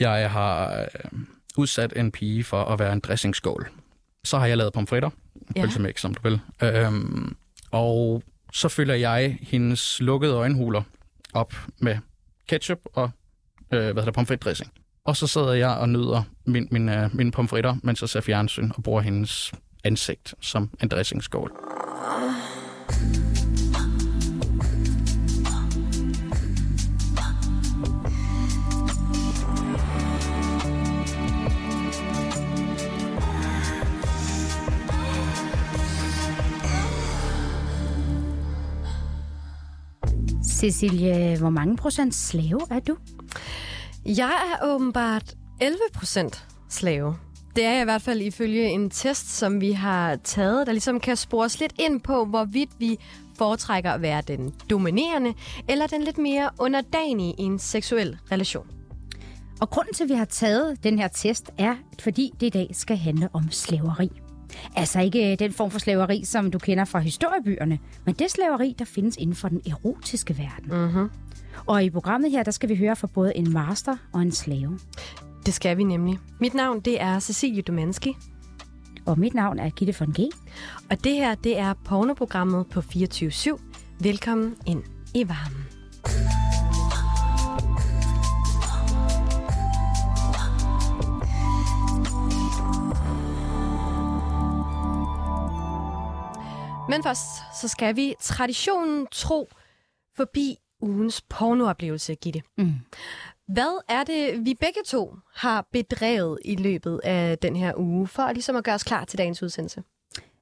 Jeg har øh, udsat en pige for at være en dressingskål. Så har jeg lavet pomfritter, Ja. pølsemæk, som du vil. Øhm, og så fylder jeg hendes lukkede øjenhuler op med ketchup og øh, hvad hedder det, pomfritdressing. Og så sidder jeg og nyder min, min, øh, mine pomfritter, mens jeg ser fjernsyn og bruger hendes ansigt som en dressingskål. Cecilie, hvor mange procent slave er du? Jeg er åbenbart 11 procent slave. Det er jeg i hvert fald ifølge en test, som vi har taget, der ligesom kan spores lidt ind på, hvorvidt vi foretrækker at være den dominerende eller den lidt mere underdanige i en seksuel relation. Og grunden til, at vi har taget den her test, er, fordi det i dag skal handle om slaveri. Altså ikke øh, den form for slaveri, som du kender fra historiebøgerne, men det slaveri, der findes inden for den erotiske verden. Mm-hmm. Og i programmet her, der skal vi høre fra både en master og en slave. Det skal vi nemlig. Mit navn det er Cecilie Domanski, Og mit navn er Gitte von G. og det her det er pornoprogrammet på 24-7. Velkommen ind i varmen. Men først, så skal vi traditionen tro forbi ugens pornooplevelse, Gitte. Mm. Hvad er det, vi begge to har bedrevet i løbet af den her uge, for ligesom at gøre os klar til dagens udsendelse?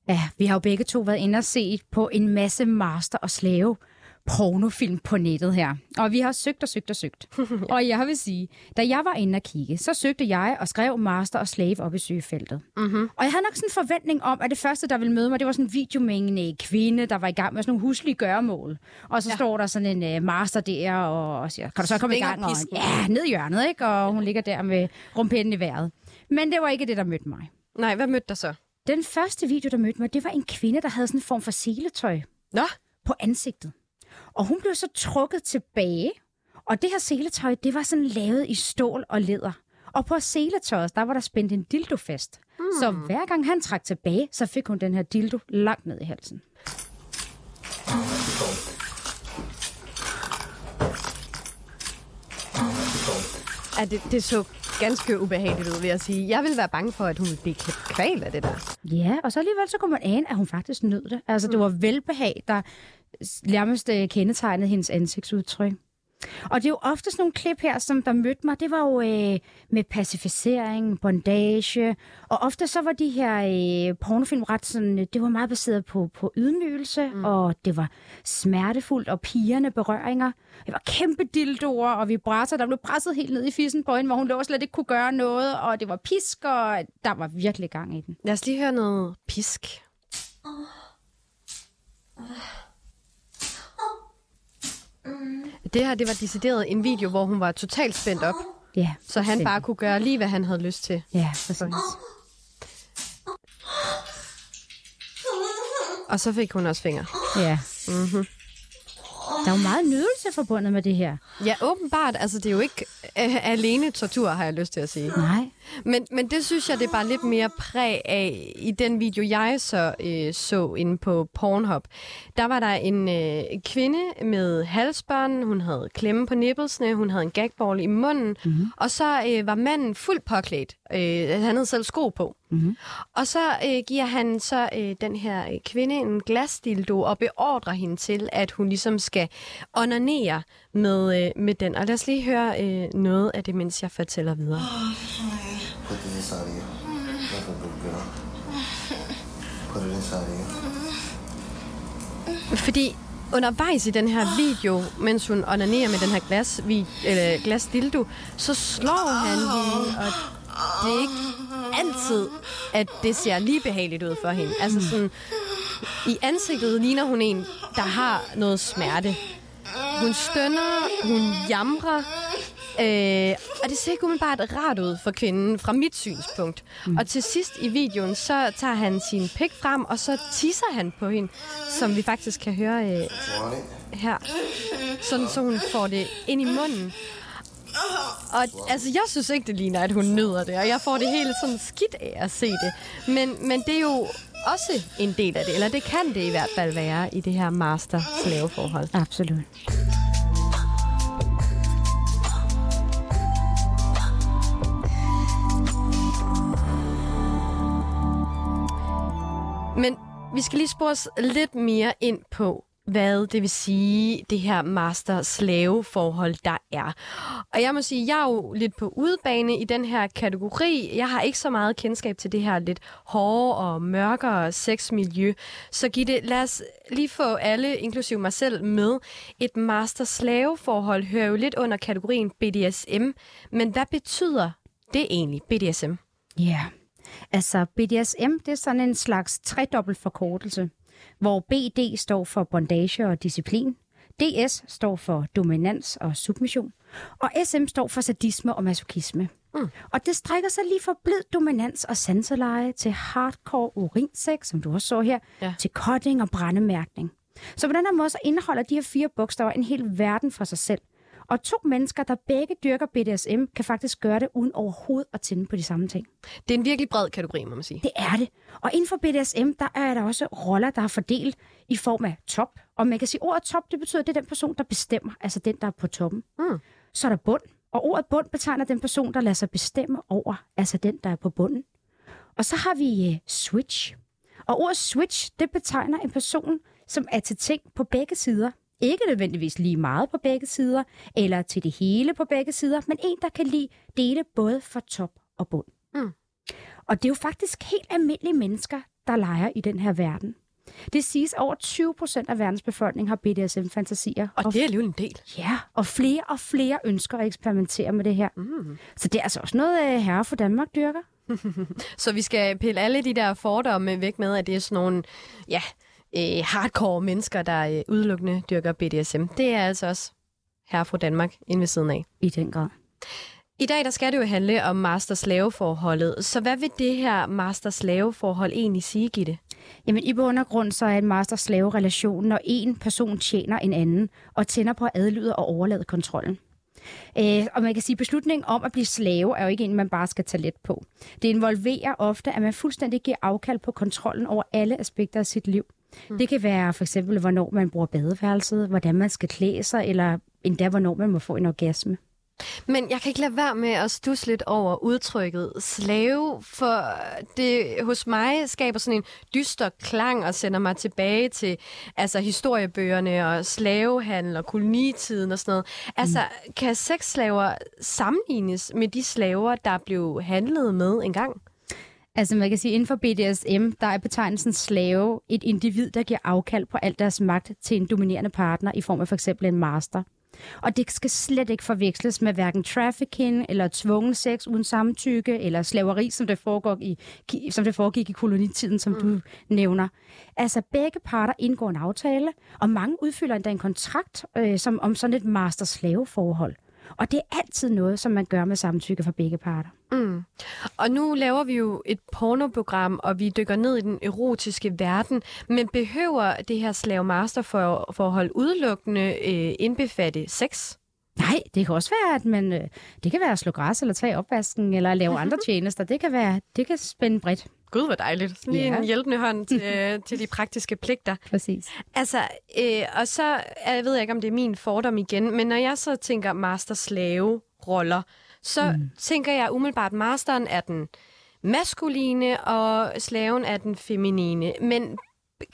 Ja, vi har jo begge to været inde og set på en masse master og slave pornofilm på nettet her. Og vi har søgt og søgt og søgt. og jeg vil sige, da jeg var inde og kigge, så søgte jeg og skrev master og slave op i søgefeltet. Mm-hmm. Og jeg havde nok sådan en forventning om, at det første, der ville møde mig, det var sådan en video med en øh, kvinde, der var i gang med sådan nogle huslige gøremål. Og så ja. Står der sådan en uh, master der, og, og siger, kan du så komme i Svinger gang? Og, ja, ned i hjørnet, ikke? Og hun ligger der med rumpinden i vejret. Men det var ikke det, der mødte mig. Nej, hvad mødte der så? Den første video, der mødte mig, det var en kvinde, der havde sådan en form for seletøj Nå, på ansigtet. Og hun blev så trukket tilbage. Og det her seletøj, det var sådan lavet i stål og læder. Og på seletøjet, der var der spændt en dildo fast. Hmm. Så hver gang han trak tilbage, så fik hun den her dildo langt ned i halsen. ja, det, det så ganske ubehageligt ud, vil jeg sige. Jeg ville være bange for, at hun ville blive kvalt af det der. Ja, og så alligevel så kunne man ane, at hun faktisk nød det. Altså, det var velbehag, der nærmest øh, kendetegnede hendes ansigtsudtryk. Og det er jo ofte sådan nogle klip her, som der mødte mig, det var jo øh, med pacificering, bondage, og ofte så var de her øh, pornofilm ret sådan, øh, det var meget baseret på, på ydmygelse, mm. og det var smertefuldt, og pigerne berøringer. Det var kæmpe dildoer og vibrator, der blev presset helt ned i fissen på hende, hvor hun lå og slet ikke kunne gøre noget, og det var pisk, og der var virkelig gang i den. Lad os lige høre noget pisk. Det her, det var decideret en video, hvor hun var totalt spændt op, Ja, så han bare kunne gøre lige, hvad han havde lyst til. Ja, præcis. Og så fik hun også fingre. Ja. Mm-hmm. Der er jo meget nydelse forbundet med det her. Ja, åbenbart. Altså, det er jo ikke øh, alene tortur, har jeg lyst til at sige. Nej. Men, men det synes jeg, det er bare lidt mere præg af i den video, jeg så øh, så inde på Pornhub. Der var der en øh, kvinde med halsbånd, hun havde klemme på nippelsene, hun havde en gagball i munden, mm-hmm. og så øh, var manden fuldt påklædt. Øh, han havde selv sko på. Mm-hmm. Og så øh, giver han så øh, den her øh, kvinde en glasdildo og beordrer hende til, at hun ligesom skal onanere med, øh, med den. Og lad os lige høre øh, noget af det, mens jeg fortæller videre. Put this inside of you. Like a good girl. Put it inside of you. Fordi undervejs i den her video, mens hun onanerer med den her glas, vi, eller glas dildo, så slår han hende, og det er ikke altid, at det ser lige behageligt ud for hende. Altså sådan, i ansigtet ligner hun en, der har noget smerte. Hun stønner, hun jamrer, øh, og det ser ikke umiddelbart rart ud for kvinden fra mit synspunkt. Mm. Og til sidst i videoen, så tager han sin pik frem, og så tisser han på hende, som vi faktisk kan høre øh, her. Sådan så hun får det ind i munden. Og altså, jeg synes ikke, det ligner, at hun nyder det, og jeg får det helt sådan skidt af at se det. Men, men det er jo også en del af det, eller det kan det i hvert fald være i det her master-slaveforhold. Absolut. Men vi skal lige spore os lidt mere ind på, hvad det vil sige, det her master-slave-forhold, der er. Og jeg må sige, jeg er jo lidt på udebane i den her kategori. Jeg har ikke så meget kendskab til det her lidt hårde og mørkere sexmiljø. Så giv det, lad os lige få alle, inklusive mig selv, med. Et master-slave-forhold hører jo lidt under kategorien BDSM. Men hvad betyder det egentlig, BDSM? Ja, yeah altså BDSM, det er sådan en slags tredobbelt forkortelse, hvor BD står for bondage og disciplin, DS står for dominans og submission, og SM står for sadisme og masochisme. Mm. Og det strækker sig lige fra blid dominans og sanseleje til hardcore urinsex, som du også så her, Ja. til cutting og brændemærkning. Så på den her måde så indeholder de her fire bogstaver en hel verden for sig selv. Og to mennesker, der begge dyrker BDSM, kan faktisk gøre det uden overhovedet at tænde på de samme ting. Det er en virkelig bred kategori, må man sige. Det er det. Og inden for BDSM, der er der også roller, der er fordelt i form af top. Og man kan sige, at ordet top, det betyder, at det er den person, der bestemmer, altså den, der er på toppen. Mm. Så er der bund, og ordet bund betegner den person, der lader sig bestemme over, altså den, der er på bunden. Og så har vi uh, switch. Og ordet switch, det betegner en person, som er til ting på begge sider. Ikke nødvendigvis lige meget på begge sider, eller til det hele på begge sider, men en, der kan lide dele både for top og bund. Mm. Og det er jo faktisk helt almindelige mennesker, der leger i den her verden. Det siges, at over 20 procent af verdens befolkning har BDSM-fantasier. Og det er alligevel en del. Ja, og flere og flere ønsker at eksperimentere med det her. Mm. Så det er altså også noget, øh, herre for Danmark dyrker. Så vi skal pille alle de der fordomme væk med, at det er sådan nogle ja, øh, hardcore mennesker, der øh, udelukkende dyrker BDSM. Det er altså også her fra Danmark inde ved siden af. I den grad. I dag der skal det jo handle om master-slave-forholdet. Så hvad vil det her master-slave-forhold egentlig sige, Gitte? Jamen i bund og grund så er en master-slave-relation, når en person tjener en anden og tænder på at adlyde og overlade kontrollen. Øh, og man kan sige, at beslutningen om at blive slave er jo ikke en, man bare skal tage let på. Det involverer ofte, at man fuldstændig giver afkald på kontrollen over alle aspekter af sit liv. Mm. Det kan være for eksempel, hvornår man bruger badeværelset, hvordan man skal klæde sig, eller endda hvornår man må få en orgasme. Men jeg kan ikke lade være med at stusse lidt over udtrykket slave, for det hos mig skaber sådan en dyster klang og sender mig tilbage til altså, historiebøgerne og slavehandel og kolonitiden og sådan noget. Altså, mm. kan sexslaver sammenlignes med de slaver, der blev handlet med engang? Altså man kan sige, inden for BDSM, der er betegnelsen slave et individ, der giver afkald på al deres magt til en dominerende partner i form af for eksempel en master. Og det skal slet ikke forveksles med hverken trafficking eller tvungen sex uden samtykke eller slaveri, som det, foregår i, som det foregik i kolonitiden, som mm. du nævner. Altså begge parter indgår en aftale, og mange udfylder endda en kontrakt øh, som, om sådan et master-slave-forhold. Og det er altid noget, som man gør med samtykke fra begge parter. Mm. Og nu laver vi jo et pornoprogram, og vi dykker ned i den erotiske verden. Men behøver det her slave-master-forhold udelukkende øh, indbefatte sex? Nej, det kan også være, at man, øh, det kan være at slå græs, eller tage opvasken, eller lave andre tjenester. Det kan, være, det kan spænde bredt. Gud, hvor dejligt. Sådan lige Ja. en hjælpende hånd til, øh, til de praktiske pligter. Præcis. Altså, øh, og så jeg ved jeg ikke, om det er min fordom igen, men når jeg så tænker master-slave-roller, så mm. tænker jeg umiddelbart, at masteren er den maskuline, og slaven er den feminine. Men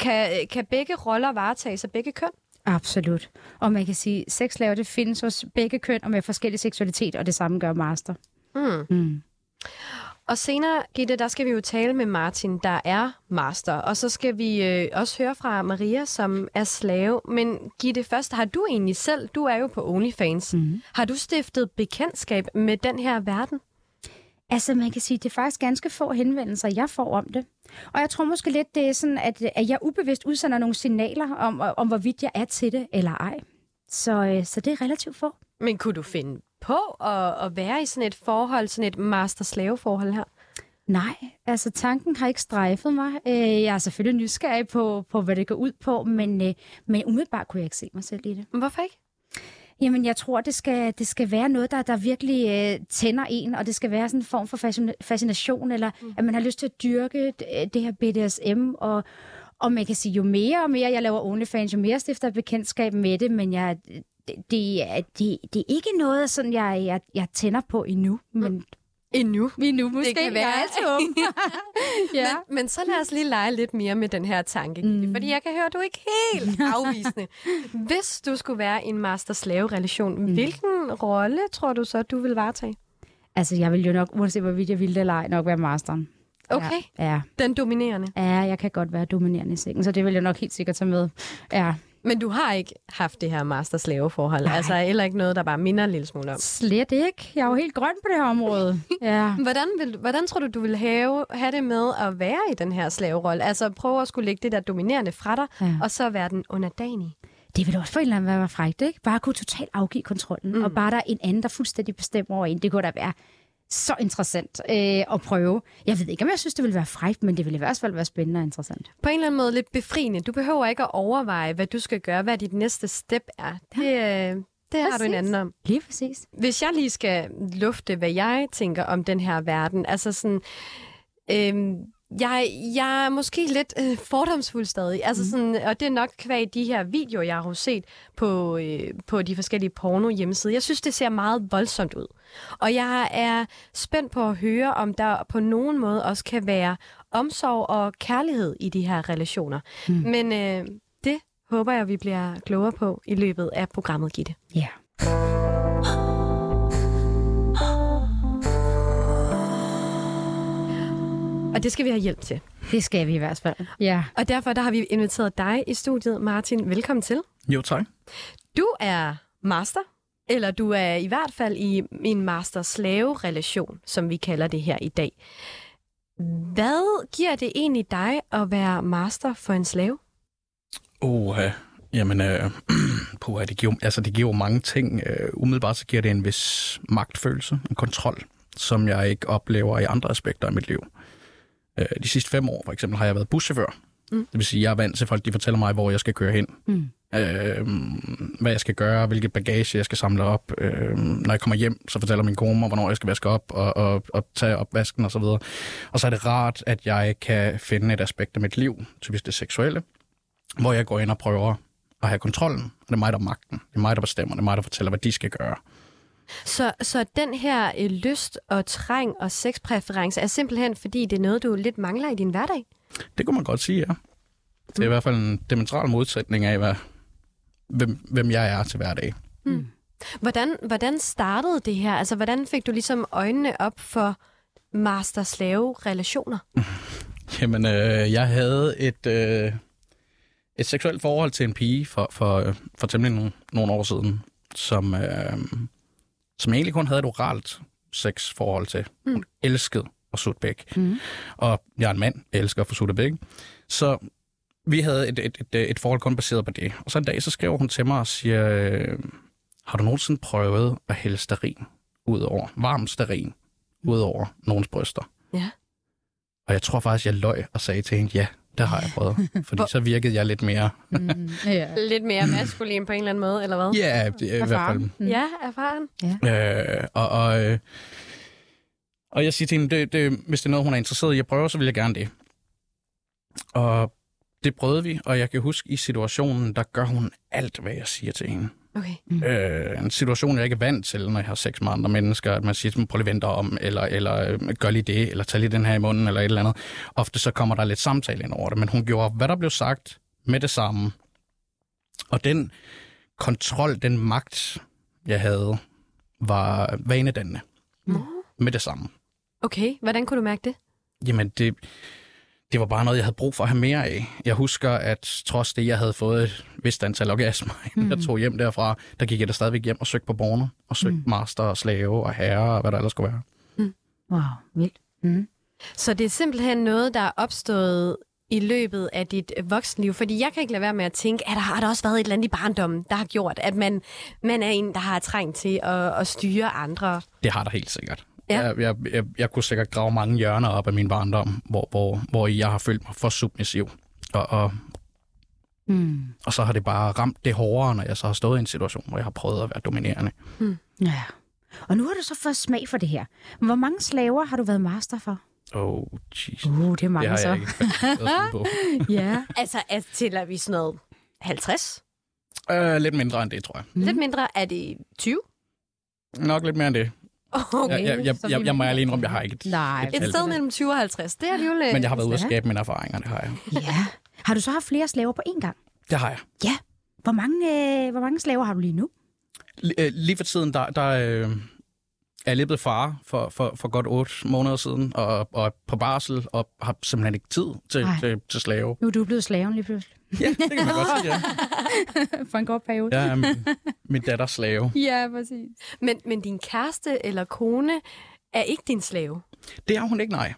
kan, kan begge roller varetages af begge køn? Absolut. Og man kan sige, at sexslave, det findes hos begge køn og med forskellig seksualitet, og det samme gør master. Mm. Mm. Og senere, Gitte, der skal vi jo tale med Martin, der er master. Og så skal vi øh, også høre fra Maria, som er slave. Men Gitte, først, har du egentlig selv, du er jo på OnlyFans, Mm. har du stiftet bekendtskab med den her verden? Altså, man kan sige, det er faktisk ganske få henvendelser, jeg får om det. Og jeg tror måske lidt, det er sådan, at, at jeg ubevidst udsender nogle signaler om, om hvorvidt jeg er til det eller ej. Så, øh, så det er relativt få. Men kunne du finde på at, at være i sådan et forhold, sådan et master-slave-forhold her? Nej, altså tanken har ikke strejfet mig. Øh, Jeg er selvfølgelig nysgerrig på, på hvad det går ud på, men, øh, men umiddelbart kunne jeg ikke se mig selv i det. Hvorfor ikke? Jamen, jeg tror, det skal, det skal være noget, der, der virkelig øh, tænder en, og det skal være sådan en form for fascina- fascination, eller mm. at man har lyst til at dyrke det, det her BDSM, og, og man kan sige, jo mere og mere jeg laver OnlyFans, jo mere stifter jeg bekendtskab med det, men jeg, det, det, er, det, er ikke noget, sådan jeg, jeg, jeg tænder på endnu, men Endnu. endnu måske. kan være. Er altid åben. ja. Men, men så lad os lige lege lidt mere med den her tanke, mm. fordi jeg kan høre, at du er ikke helt afvisende. Hvis du skulle være i en master-slave-relation, mm. hvilken rolle tror du så, du vil varetage? Altså, jeg vil jo nok, uanset hvorvidt jeg ville det eller ej, nok være masteren. Okay, Ja. ja. den dominerende. Ja, jeg kan godt være dominerende i sengen, så det vil jeg nok helt sikkert tage med. Ja, Men du har ikke haft det her master-slave-forhold? Altså heller ikke noget, der bare minder en lille smule om? slet ikke. Jeg er jo helt grøn på det her område. Ja. Hvordan, vil, hvordan tror du, du vil have, have det med at være i den her slaverolle? Altså prøve at skulle lægge det der dominerende fra dig, Ja. og så være den underdanige. Det vil også for en eller anden være frækt, ikke? Bare kunne totalt afgive kontrollen, mm. og bare der er en anden, der fuldstændig bestemmer over en. Det kunne da være så interessant øh, at prøve. Jeg ved ikke, om jeg synes, det ville være frækt, men det ville i hvert fald være spændende og interessant. På en eller anden måde lidt befriende. Du behøver ikke at overveje, hvad du skal gøre, hvad dit næste step er. Det, øh, det har du en anden om. Lige præcis. Hvis jeg lige skal lufte, hvad jeg tænker om den her verden, altså sådan... Øhm, jeg, jeg er måske lidt øh, fordomsfuld stadig, altså Mhm. sådan, og det er nok kvæg de her videoer, jeg har set på, øh, på de forskellige porno hjemmesider. Jeg synes, det ser meget voldsomt ud. Og jeg er spændt på at høre, om der på nogen måde også kan være omsorg og kærlighed i de her relationer. Mm. Men øh, det håber jeg, vi bliver klogere på i løbet af programmet, Gitte. Ja. Og det skal vi have hjælp til. Det skal vi i hvert fald. Ja. Og derfor der har vi inviteret dig i studiet. Martin, velkommen til. Jo, tak. Du er master, eller du er i hvert fald i en master-slave-relation, som vi kalder det her i dag. Hvad giver det egentlig dig at være master for en slave? Oh, uh, jamen, uh, puha, det, giver, altså, det giver jo mange ting. Uh, umiddelbart så giver det en vis magtfølelse, en kontrol, som jeg ikke oplever i andre aspekter af mit liv. Uh, de sidste fem år, for eksempel, har jeg været buschauffør. Mm. Det vil sige, jeg er vant til folk, de fortæller mig, hvor jeg skal køre hen. Mm. Øh, hvad jeg skal gøre, hvilket bagage jeg skal samle op. Øh, når jeg kommer hjem, så fortæller min kone mig, hvornår jeg skal vaske op og, og, og tage opvasken osv. Og, og så er det rart, at jeg kan finde et aspekt af mit liv, typisk det seksuelle, hvor jeg går ind og prøver at have kontrollen. Og det er mig, der er magten. Det er mig, der bestemmer. Det er mig, der fortæller, hvad de skal gøre. Så, så den her øh, lyst og træng og sexpræference er simpelthen, fordi det er noget, du lidt mangler i din hverdag? Det kunne man godt sige, ja. Det er i hvert fald en dimensional modsætning af, hvad, hvem, hvem jeg er til hverdag. Hvordan, hvordan startede det her? Altså, hvordan fik du ligesom øjnene op for master-slave-relationer? Jamen, øh, jeg havde et, øh, et seksuelt forhold til en pige for, for, for temmelig nogle, nogle år siden, som, øh, som jeg egentlig kun havde et oralt sexforhold til. Hun elskede at sutte bæk. Mm. Og jeg er en mand, jeg elsker at få suttet bæk. Så vi havde et, et, et, et forhold kun baseret på det. Og så en dag, så skriver hun til mig og siger, øh, har du nogensinde prøvet at hælde sterin ud over, varm sterin ud over nogens bryster? Ja. Og jeg tror faktisk, jeg løj og sagde til hende, ja, det har jeg prøvet. Fordi så virkede jeg lidt mere... Mm. Ja. Lidt mere maskulin på en eller anden måde, eller hvad? Ja, det, er i hvert fald. Mm. Ja, erfaren. Øh, og, og, øh, og jeg siger til hende, det, det, hvis det er noget, hun er interesseret i at prøve, så vil jeg gerne det. Og det prøvede vi, og jeg kan huske, i situationen, der gør hun alt, hvad jeg siger til hende. Okay. Øh, en situation, jeg ikke er vant til, når jeg har sex med andre mennesker, at man siger, prøv lige vente om, eller, eller øh, gør lige det, eller tag lige den her i munden, eller et eller andet. Ofte så kommer der lidt samtale ind over det, men hun gjorde, hvad der blev sagt, med det samme. Og den kontrol, den magt, jeg havde, var vanedannende. Mm. Med det samme. Okay, hvordan kunne du mærke det? Jamen, det, det var bare noget, jeg havde brug for at have mere af. Jeg husker, at trods det, jeg havde fået et vist antal orgasmer, mm. jeg tog hjem derfra, der gik jeg da stadigvæk hjem og søgte på borgerne, og søgte mm. master og slave og herre og hvad der ellers skulle være. Wow, vildt. Mm. Så det er simpelthen noget, der er opstået i løbet af dit voksenliv? Fordi jeg kan ikke lade være med at tænke, at der har der også været et eller andet i barndommen, der har gjort, at man, man er en, der har trængt til at, at styre andre. Det har der helt sikkert. Ja. Jeg, jeg, jeg, jeg kunne sikkert grave mange hjørner op af min barndom, hvor, hvor, hvor jeg har følt mig for submissiv. Og, og Mm. Og så har det bare ramt det hårdere, når jeg så har stået i en situation, hvor jeg har prøvet at være dominerende. Ja. Og nu har du så fået smag for det her. Hvor mange slaver har du været master for? Oh, jeez. Uh, det er Det mange har så. jeg ikke fantaseret på. Ja. Altså, er, tæller vi sådan noget 50? Uh, lidt mindre end det, tror jeg. Mm. Lidt mindre. Er det 20? Nok lidt mere end det. Okay. Jeg, jeg, jeg, jeg, jeg må ærlig indrømme, jeg har ikke et, Nej. Et sted mellem 20 og 50. Det er alligevel... øh, Men jeg har været ude at skabe mine erfaringer, det har jeg. Ja. Har du så haft flere slaver på én gang? Det har jeg. Ja. Hvor mange, øh, hvor mange slaver har du lige nu? L- øh, lige for tiden, der, der øh, er jeg blevet far for, for, for godt otte måneder siden, og, og på barsel, og har simpelthen ikke tid til, Ej. til, til slave. Nu er du blevet slaven lige pludselig. Ja, det kan man godt sige, ja. For en kort periode. Jeg er min, min datters slave. ja præcis. Men, men din kæreste eller kone er ikke din slave. Det er hun ikke, nej.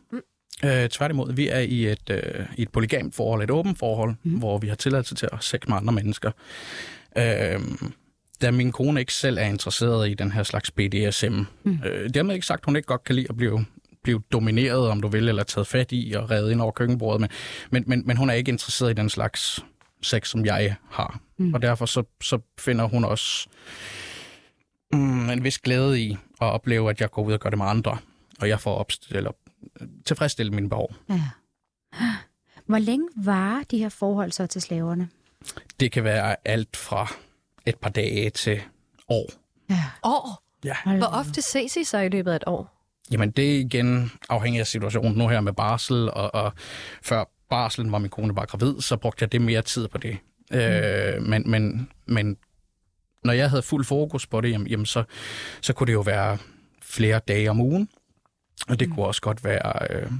Øh, tværtimod, vi er i et, øh, i et polygamt forhold, et åbent forhold, mm. hvor vi har tilladelse til at sex med andre mennesker. Øh, da min kone ikke selv er interesseret i den her slags BDSM. Mm. Øh, dermed ikke sagt, at hun ikke godt kan lide at blive, blive domineret, om du vil, eller taget fat i og reddet ind over køkkenbordet. Men, men, men, men hun er ikke interesseret i den slags sex, som jeg har. Mm. Og derfor så, så finder hun også mm, en vis glæde i at opleve, at jeg går ud og gør det med andre, og jeg får opst- eller, tilfredsstille mine behov. Ja. Hvor længe var de her forhold så til slaverne? Det kan være alt fra et par dage til år. Ja. År? Ja. Hvor ofte ses I så i løbet af et år? Jamen, det igen afhængig af situationen. Nu her med barsel, og, og før barselen var min kone bare gravid, så brugte jeg det mere tid på det. Mm. Øh, men, men, men når jeg havde fuld fokus på det, jamen, jamen så, så kunne det jo være flere dage om ugen. Og det mm. kunne også godt være, øh,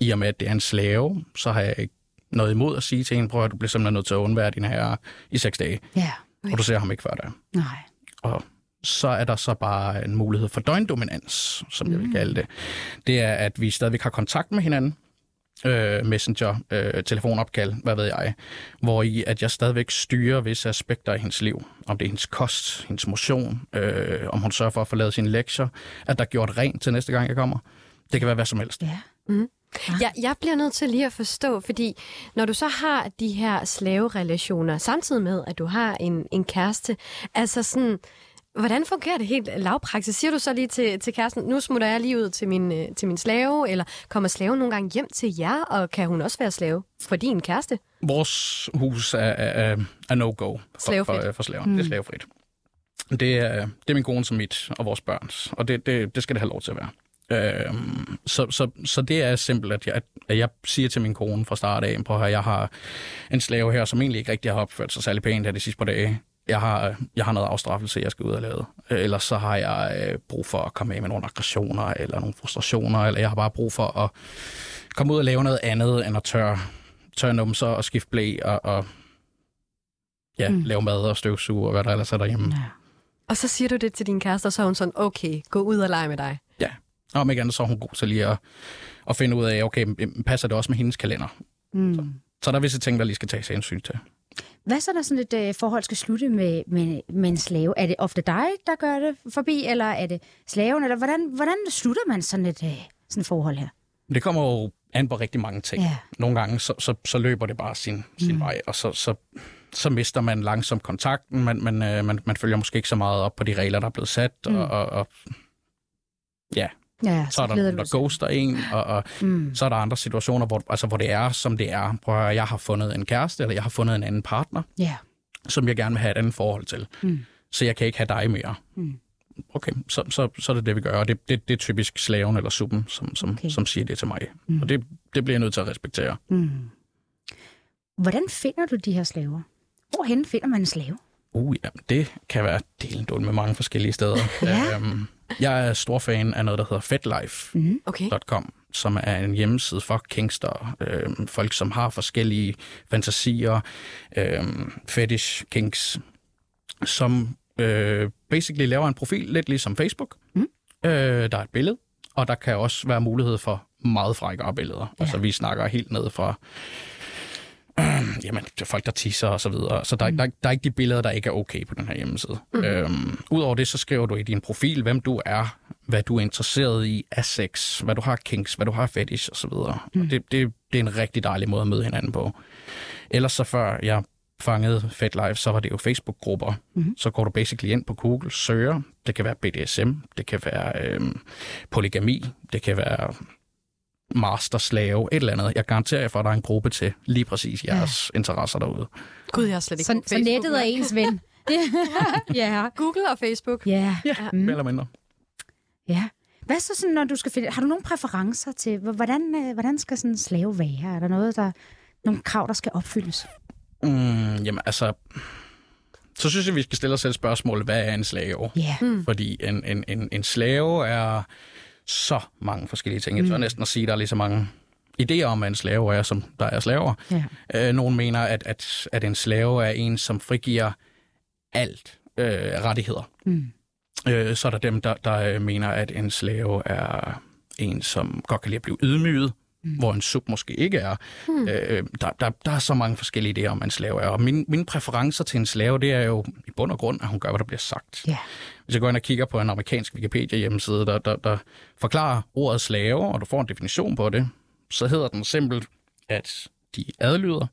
i og med at det er en slave, så har jeg ikke noget imod at sige til en, prøv at du bliver simpelthen nødt til at undvære din herre i seks dage, Ja. og du ser ham ikke før der. Nej. Og så er der så bare en mulighed for døgndominans, som jeg vil kalde det. Det er, at vi stadigvæk har kontakt med hinanden, øh, messenger, øh, telefonopkald, hvad ved jeg, hvor i at jeg stadigvæk styrer visse aspekter af hendes liv. Om det er hendes kost, hendes motion, øh, om hun sørger for at få lavet sine lektier, at der er gjort rent til næste gang, jeg kommer. Det kan være hvad som helst. Ja. Jeg, jeg bliver nødt til lige at forstå, fordi når du så har de her slaverelationer, samtidig med, at du har en, en kæreste, altså sådan, hvordan fungerer det helt lavpraktisk? Siger du så lige til, til kæresten, nu smutter jeg lige ud til min, øh, til min slave, eller kommer slaven nogle gange hjem til jer, og kan hun også være slave for din kæreste? Vores hus er, er, er- no-go for, for, for slaven. Mm. Det er slavefrit. Det er, det er min kone som mit og vores børns, og det, det, det skal det have lov til at være. Øhm, så, så, så det er simpelt, at jeg, at jeg siger til min kone fra start af, prøv at høre, jeg har en slave her, som egentlig ikke rigtig har opført sig særlig pænt her de sidste par dage. Jeg har, jeg har noget afstraffelse, jeg skal ud og lave. Øh, Ellers så har jeg øh, brug for at komme af med nogle aggressioner, eller nogle frustrationer, eller jeg har bare brug for at komme ud og lave noget andet, end at tørre, tørre numser og skifte blæ og, og ja, mm. lave mad og støvsuge og hvad der ellers er derhjemme. Ja. Og så siger du det til din kæreste, og så er hun sådan, okay, gå ud og lege med dig. Ja. Og om ikke andet, så er hun god til lige at, at finde ud af, okay, passer det også med hendes kalender? Mm. Så der er visse ting, der lige skal tages hensyn til. Hvad så, når sådan et øh, forhold skal slutte med, med, med en slave? Er det ofte dig, der gør det forbi, eller er det slaven? Eller hvordan, hvordan slutter man sådan et øh, sådan et forhold her? Det kommer jo an på rigtig mange ting. Ja. Nogle gange, så, så, så løber det bare sin, sin vej, og så, så, så mister man langsomt kontakten. Man, man, øh, man, man følger måske ikke så meget op på de regler, der er blevet sat, mm. og, og, og ja, Ja, så er der nogen, der ghoster en, og, og Mm. så er der andre situationer, hvor, altså, hvor det er, som det er. Prøv at høre, jeg har fundet en kæreste, eller jeg har fundet en anden partner, Ja. som jeg gerne vil have et andet forhold til. Mm. Så jeg kan ikke have dig mere. Mm. Okay, så, så, så er det det, vi gør. Og det, det, det er typisk slaven eller suppen, som, som, okay. som siger det til mig. Mm. Og det, det bliver jeg nødt til at respektere. Mm. Hvordan finder du de her slaver? Hvorhen finder man en slave? Uh, ja, det kan være delen med mange forskellige steder. Ja. øhm, jeg er stor fan af noget, der hedder fetlife.com, Mm. Okay. som er en hjemmeside for kingster. Øhm, folk, som har forskellige fantasier, øhm, fetish, kinks, som øh, basically laver en profil, lidt ligesom Facebook. Mm. Øh, der er et billede, og der kan også være mulighed for meget frækkere billeder. Ja. Altså, vi snakker helt ned fra øh, jamen, det er folk, der tisser og så videre. Så der, mm. der, der er ikke de billeder, der ikke er okay på den her hjemmeside. Mm. Øhm, Udover det, så skriver du i din profil, hvem du er, hvad du er interesseret i af sex, hvad du har kinks, hvad du har fetish og så videre. Mm. Og det, det, det er en rigtig dejlig måde at møde hinanden på. Ellers så før jeg fangede FedLife, så var det jo Facebook-grupper. Mm-hmm. Så går du basically ind på Google, søger. Det kan være BDSM, det kan være øhm, polygami, det kan være masterslave, et eller andet. Jeg garanterer jer for, at der er en gruppe til lige præcis jeres ja. interesser derude. Gud, jeg har slet ikke Så, så nettet er ens ven. ja. Google og Facebook. Ja. Ja, mm. mere eller mindre. Ja. Hvad så sådan, når du skal finde... Har du nogle præferencer til, hvordan, øh, hvordan skal sådan en slave være? Er der noget, der... Nogle krav, der skal opfyldes? Mm, jamen altså, så synes jeg, vi skal stille os selv spørgsmålet, hvad er en slave? Ja. Mm. Fordi en, en, en, en slave er så mange forskellige ting. Jeg tør næsten at sige, at der er lige så mange idéer om, hvad en slave er, som der er slaver. ja. Øh, nogen mener, at, at, at en slave er en, som frigiver alt øh, rettigheder. Mm. Øh, så er der dem, der, der øh, mener, at en slave er en, som godt kan lide at blive ydmyget, mm. hvor en sub måske ikke er. Mm. Øh, der, der, der er så mange forskellige idéer om, hvad en slave er. Og mine, mine præferencer til en slave, det er jo i bund og grund, at hun gør, hvad der bliver sagt. Ja. Hvis jeg går ind og kigger på en amerikansk Wikipedia-hjemmeside, der, der, der forklarer ordet slave, og du får en definition på det, så hedder den simpelt, at de adlyder,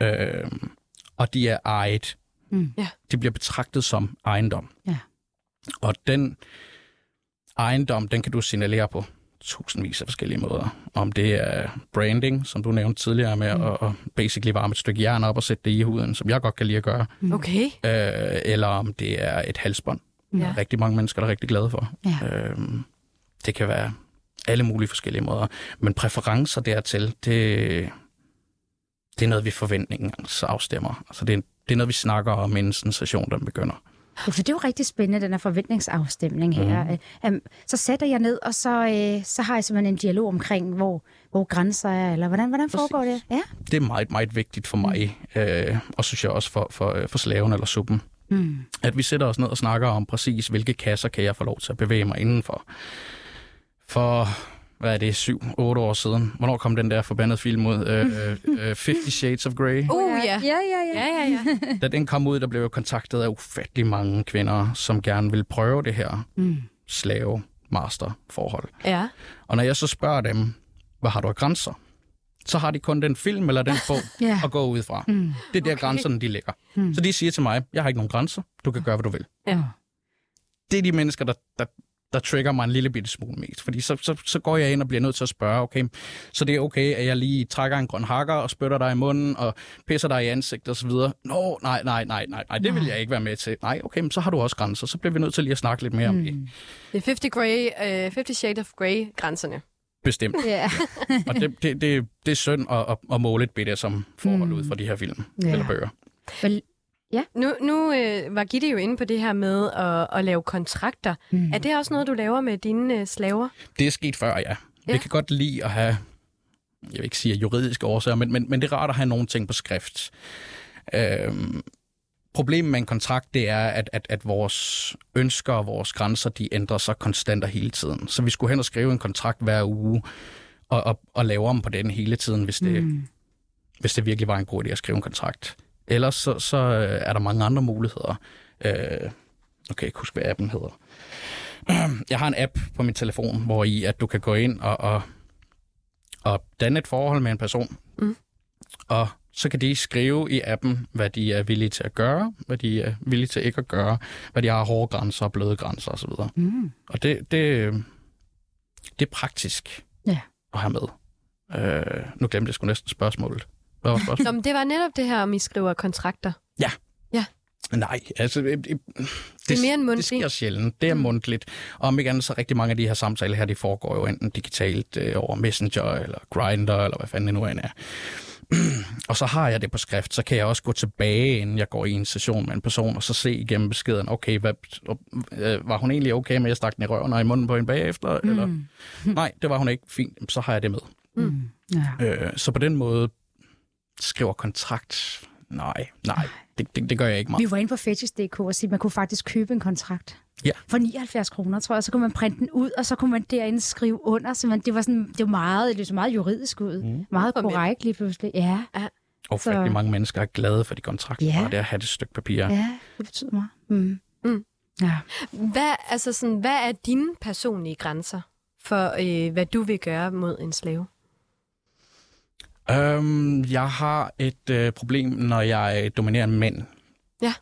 øh, og de er ejet. Mm. Ja. De bliver betragtet som ejendom. Ja. Og den ejendom, den kan du signalere på tusindvis af forskellige måder. Om det er branding, som du nævnte tidligere med mm. at, at basically varme et stykke jern op og sætte det i huden, som jeg godt kan lide at gøre. Okay. Øh, eller om det er et halsbånd. Ja. Der er rigtig mange mennesker, der er rigtig glade for. Ja. Øhm, det kan være alle mulige forskellige måder. Men præferencer dertil, det, det er noget, vi forventningen afstemmer. Altså det, er, det er noget, vi snakker om, inden sensation, der begynder. Ja, for det er jo rigtig spændende, den her forventningsafstemning her. Mm. Så sætter jeg ned, og så, øh, så har jeg simpelthen en dialog omkring, hvor, hvor grænser er, eller hvordan, hvordan foregår det? Ja. Det er meget, meget vigtigt for mig, øh, og synes jeg også for, for, øh, for slaven eller suppen. Mm. At vi sætter os ned og snakker om præcis, hvilke kasser kan jeg få lov til at bevæge mig indenfor. For, hvad er det, syv, otte år siden? Hvornår kom den der forbandede film ud? Øh, øh, 50 Shades of Grey. Uh, ja. Ja, ja, ja. Ja, ja, ja. Da den kom ud, der blev jeg kontaktet af ufattelig mange kvinder, som gerne vil prøve det her Mm. slave-master-forhold. Ja. Og når jeg så spørger dem, hvad har du af grænser? Så har de kun den film eller den bog Ja. at gå ud fra. Mm. Det er der Okay. grænserne, de ligger. Mm. Så de siger til mig, jeg har ikke nogen grænser, du kan gøre, hvad du vil. Ja. Det er de mennesker, der, der, der trigger mig en lille bitte smule mest. Fordi så, så, så går jeg ind og bliver nødt til at spørge, okay, så det er okay, at jeg lige trækker en grøn hakker og spytter dig i munden og pisser dig i ansigtet osv. Nå, nej, nej, nej, nej, nej, det vil jeg ikke være med til. Nej, okay, men så har du også grænser. Så bliver vi nødt til lige at snakke lidt mere mm. om det. Det er 50, Grey, uh, 50 Shades of Grey grænserne. Bestemt. Ja. Og det, det, det, det er synd at, at, måle et bitte som forhold ud fra de her film Ja. eller bøger. Vel, Nu, nu øh, var Gitte jo inde på det her med at, at lave kontrakter. Mm. Er det også noget, du laver med dine øh, slaver? Det er sket før, ja. Ja. ja. Vi kan godt lide at have, jeg vil ikke sige juridiske årsager, men, men, men det er rart at have nogle ting på skrift. Øhm, problemet med en kontrakt, det er, at, at, at vores ønsker og vores grænser, de ændrer sig konstant og hele tiden. Så vi skulle hen og skrive en kontrakt hver uge, og, og, og lave om på den hele tiden, hvis det, mm. hvis det virkelig var en god idé at skrive en kontrakt. Ellers så, så øh, er der mange andre muligheder. Øh, nu kan jeg ikke huske, hvad appen hedder. Jeg har en app på min telefon, hvor i at du kan gå ind og, og, og danne et forhold med en person. Mm. Og så kan de skrive i appen, hvad de er villige til at gøre, hvad de er villige til ikke at gøre, hvad de har hårde grænser og bløde grænser osv. Mm. Og det, det, det er praktisk Ja. at have med. Øh, nu glemte jeg sgu næsten spørgsmålet. Hvad var spørgsmålet? Nå, men det var netop det her, om I skriver kontrakter. Nej, altså... Det, det, Det er mere end Det mundtligt. sker sjældent. Det er mundtligt. Og om ikke andet, så rigtig mange af de her samtaler her, de foregår jo enten digitalt øh, over Messenger eller Grindr, eller hvad fanden det nu end er. og så har jeg det på skrift, så kan jeg også gå tilbage, inden jeg går i en session med en person, og så se igennem beskeden, okay, hvad, øh, var hun egentlig okay med, at jeg stak den i røven og i munden på hende bagefter? Mm. Eller, nej, det var hun ikke. Fint, så har jeg det med. Mm. Ja. Øh, så på den måde skriver kontrakt. Nej, nej, det, det, det gør jeg ikke meget. Vi var inde på Fetish.dk og sige, at man kunne faktisk købe en kontrakt. Ja. For 79 kroner, tror jeg. Så kunne man printe den ud, og så kunne man derinde skrive under. Så man, det var sådan, det var meget, det så meget juridisk ud. Mm. Meget korrekt lige pludselig. Ja, Og så- rigtig mange mennesker er glade for de kontrakter, Ja. ja. bare det at have det stykke papir. ja, det betyder meget. Mm. Mm. Ja. Hvad, altså sådan, hvad er dine personlige grænser for, øh, hvad du vil gøre mod en slave? Øhm, jeg har et øh, problem, når jeg dominerer mænd. Ja,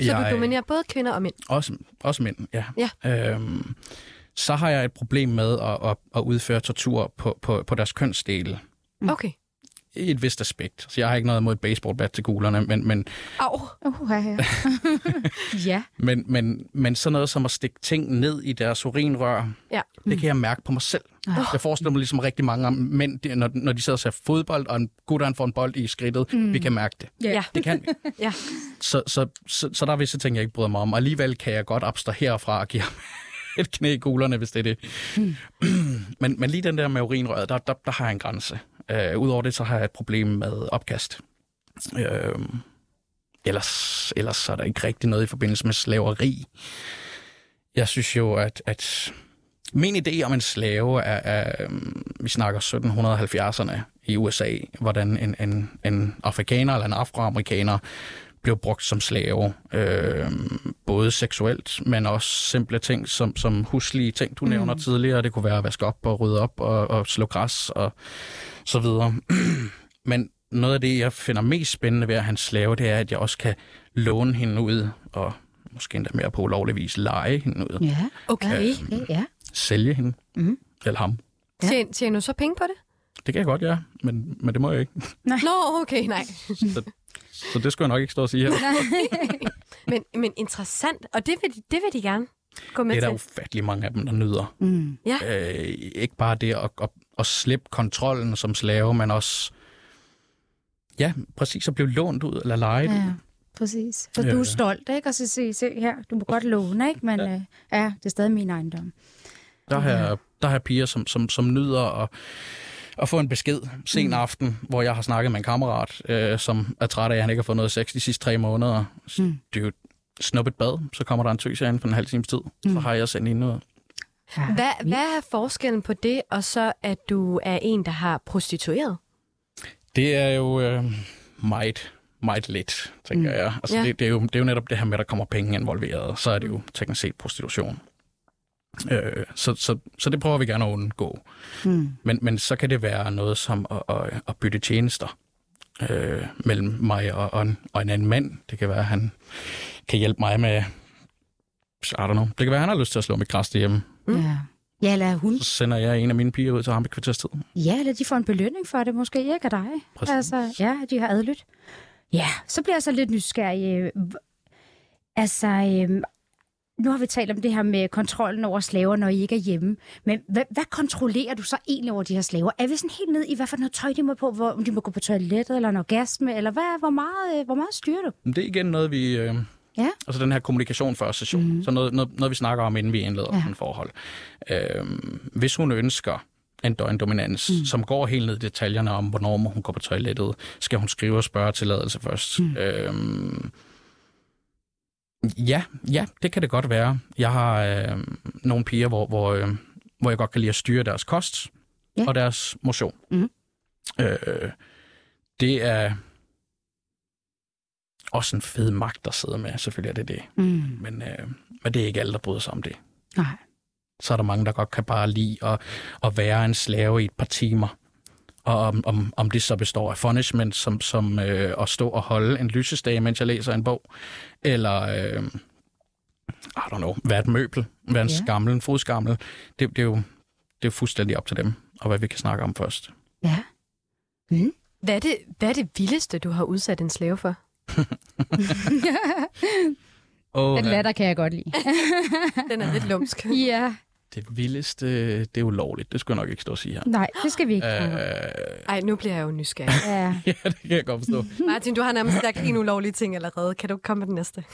Så du dominerer både kvinder og mænd? Også, også mænd, ja. Ja. Øhm, så har jeg et problem med at, at, at udføre tortur på, på, på deres kønsdele. Okay. I et vist aspekt. Så jeg har ikke noget imod et baseballbat til kuglerne, men, men, Au. Uh, ja. ja. men, men, men sådan noget som at stikke ting ned i deres urinrør, Ja. det kan jeg mærke på mig selv. Ah. Jeg forestiller mig ligesom rigtig mange mænd, de- når, når de sidder og ser fodbold, og en gut han får en bold i skridtet, mm. vi kan mærke det. Ja. Det kan vi. Ja. Så, så, så, så der er visse ting, jeg ikke bryder mig om. Og alligevel kan jeg godt abstrahere fra og give et knæ i kuglerne, hvis det er det. Hmm. men, men lige den der med urinrøret, der, der, der har jeg en grænse. Øh, Udover det, så har jeg et problem med opkast. Øh, ellers, ellers er der ikke rigtig noget i forbindelse med slaveri. Jeg synes jo, at, at min idé om en slave er, er øhm, vi snakker 1770'erne i USA, hvordan en, en, en afrikaner eller en afroamerikaner blev brugt som slave. Øh, både seksuelt, men også simple ting, som, som huslige ting, du nævner tidligere. Det kunne være at vaske op og rydde op og, og slå græs og så videre. men noget af det, jeg finder mest spændende ved at en slave, det er, at jeg også kan låne hende ud og måske endda mere på ulovlig vis lege hende ud. Ja. Okay. Okay, ja. Sælge hende. Mhm. Eller ham. Ja. Tjener, du så penge på det? Det kan jeg godt, ja. Men, men det må jeg ikke. Nå, okay, nej. Så det skulle jeg nok ikke stå og sige her. Men, men interessant, og det vil, de, det vil de gerne gå med Det er der til. ufattelig mange af dem, der nyder. Mm. Ja. Øh, ikke bare det at, at, at slippe kontrollen som slave, men også... Ja, præcis at blive lånt ud eller lejet ud. Ja, præcis. For Ja. du er stolt, ikke? Og så se, se her, du må godt låne, ikke? Men ja, øh, ja det er stadig min ejendom. Der har jeg, der har jeg piger, som, som, som nyder at, at få en besked sen Mm. aften, hvor jeg har snakket med en kammerat, øh, som er træt af, at han ikke har fået noget sex de sidste tre måneder. Mm. Dude, snup et bad, så kommer der en tøs herinde for en halv times tid. Så har jeg sendt hende ud. Ja. Hvad, hvad er forskellen på det, og så at du er en, der har prostitueret? Det er jo øh, meget, meget lidt, tænker mm. jeg. Altså, ja. det, det, er jo, det er jo netop det her med, at der kommer penge involveret. Så er det jo teknisk set prostitution. Øh, så, så, så det prøver vi gerne at undgå. Mm. Men, men så kan det være noget som at, at, at bytte tjenester øh, mellem mig og, og, en, og en anden mand. Det kan være, at han kan hjælpe mig med... I don't know. Det kan være, at han har lyst til at slå mit græs derhjemme. Mm. Ja. Ja, eller hun. Så sender jeg en af mine piger ud til ham i kvarterstid. Ja, eller de får en belønning for det, måske ikke af dig. Præcis. Altså, ja, de har adlydt. Ja, så bliver jeg så lidt nysgerrig. Altså, øhm, nu har vi talt om det her med kontrollen over slaver, når I ikke er hjemme. Men hvad, hvad kontrollerer du så egentlig over de her slaver? Er vi sådan helt ned i, hvad for noget tøj de må på, hvor, om de må gå på toilettet, eller en orgasme, eller hvad, hvor, meget, øh, hvor meget styrer du? Det er igen noget, vi... Øh, Ja. Altså den her kommunikation før session. Mm-hmm. Så noget, noget, noget, vi snakker om, inden vi indleder ja. en forhold. Øhm, hvis hun ønsker en døgndominans, mm. som går helt ned i detaljerne om, hvornår må hun gå på toilettet, skal hun skrive og spørge tilladelse først. Mm. Øhm, ja, ja, det kan det godt være. Jeg har øh, nogle piger, hvor, hvor, øh, hvor jeg godt kan lide at styre deres kost Ja. og deres motion. Mhm. Øh, det er også en fed magt at sidde med. Selvfølgelig er det det. Mm. Men, øh, men det er ikke alle, der bryder sig om det. Nej. Så er der mange, der godt kan bare lide at, at være en slave i et par timer. Og om, om, om det så består af punishment, som, som øh, at stå og holde en lysestage, mens jeg læser en bog, eller, øh, I don't know, være et møbel, være en Ja. skammel, en fodskammel. Det, det, er jo, det er fuldstændig op til dem, og hvad vi kan snakke om først. Ja. Mm. Hvad er, det, hvad er det vildeste, du har udsat en slave for? Og Den latter kan jeg godt lide. Den er lidt lumsk. ja. Det vildeste, det er ulovligt. Det skulle jeg nok ikke stå og sige her. Nej, det skal vi ikke. Øh, Ej, nu bliver jeg jo nysgerrig. Ja. ja, det kan jeg godt forstå. Martin, du har nærmest sagt en ulovlig ting allerede. Kan du komme med den næste?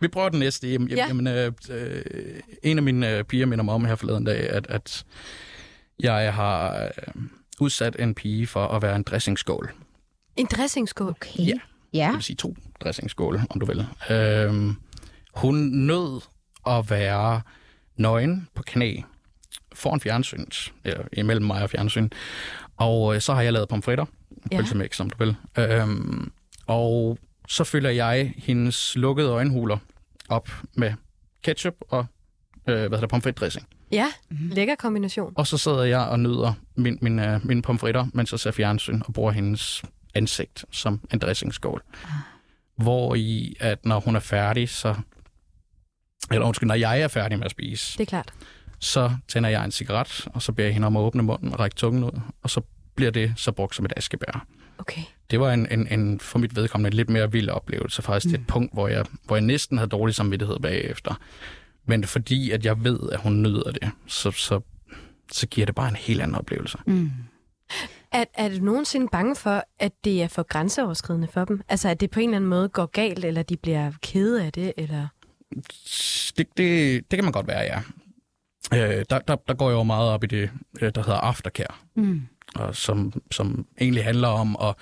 Vi prøver den næste. Jamen, Ja. ja. jamen, øh, øh, en af mine øh, piger minder mig om her forleden dag, at, at jeg har øh, udsat en pige for at være en dressingskål. En dressingskål. Okay. Ja. Ja. Det vil sige to dressingskåle, om du vil. Øh, hun nød at være nøgen på knæ foran fjernsyn, eller imellem mig og fjernsyn. Og øh, så har jeg lavet pomfritter, Ja. pølsemix, som du vil. Øhm, og så fylder jeg hendes lukkede øjenhuler op med ketchup og øh, hvad hedder det, pomfritdressing. Ja, lækker kombination. Og så sidder jeg og nyder min, min, uh, mine pomfritter, mens jeg ser fjernsyn og bruger hendes ansigt som en dressingskål. Hvor i, at når hun er færdig, så... Eller undskyld, når jeg er færdig med at spise, Det er klart. så tænder jeg en cigaret, og så beder jeg hende om at åbne munden og række tungen ud, og så bliver det så brugt som et askebær. Okay. Det var en, en, en for mit vedkommende en lidt mere vild oplevelse, faktisk til et punkt, hvor jeg, hvor jeg næsten havde dårlig samvittighed bagefter. Men fordi at jeg ved, at hun nyder det, så, så, så giver det bare en helt anden oplevelse. Mm. Er, er du nogensinde bange for, at det er for grænseoverskridende for dem? Altså, at det på en eller anden måde går galt, eller de bliver kede af det, eller... Det, det, det kan man godt være, ja. Øh, der, der, der går jeg jo meget op i det, øh, der hedder aftercare, Mm. og som, som egentlig handler om at,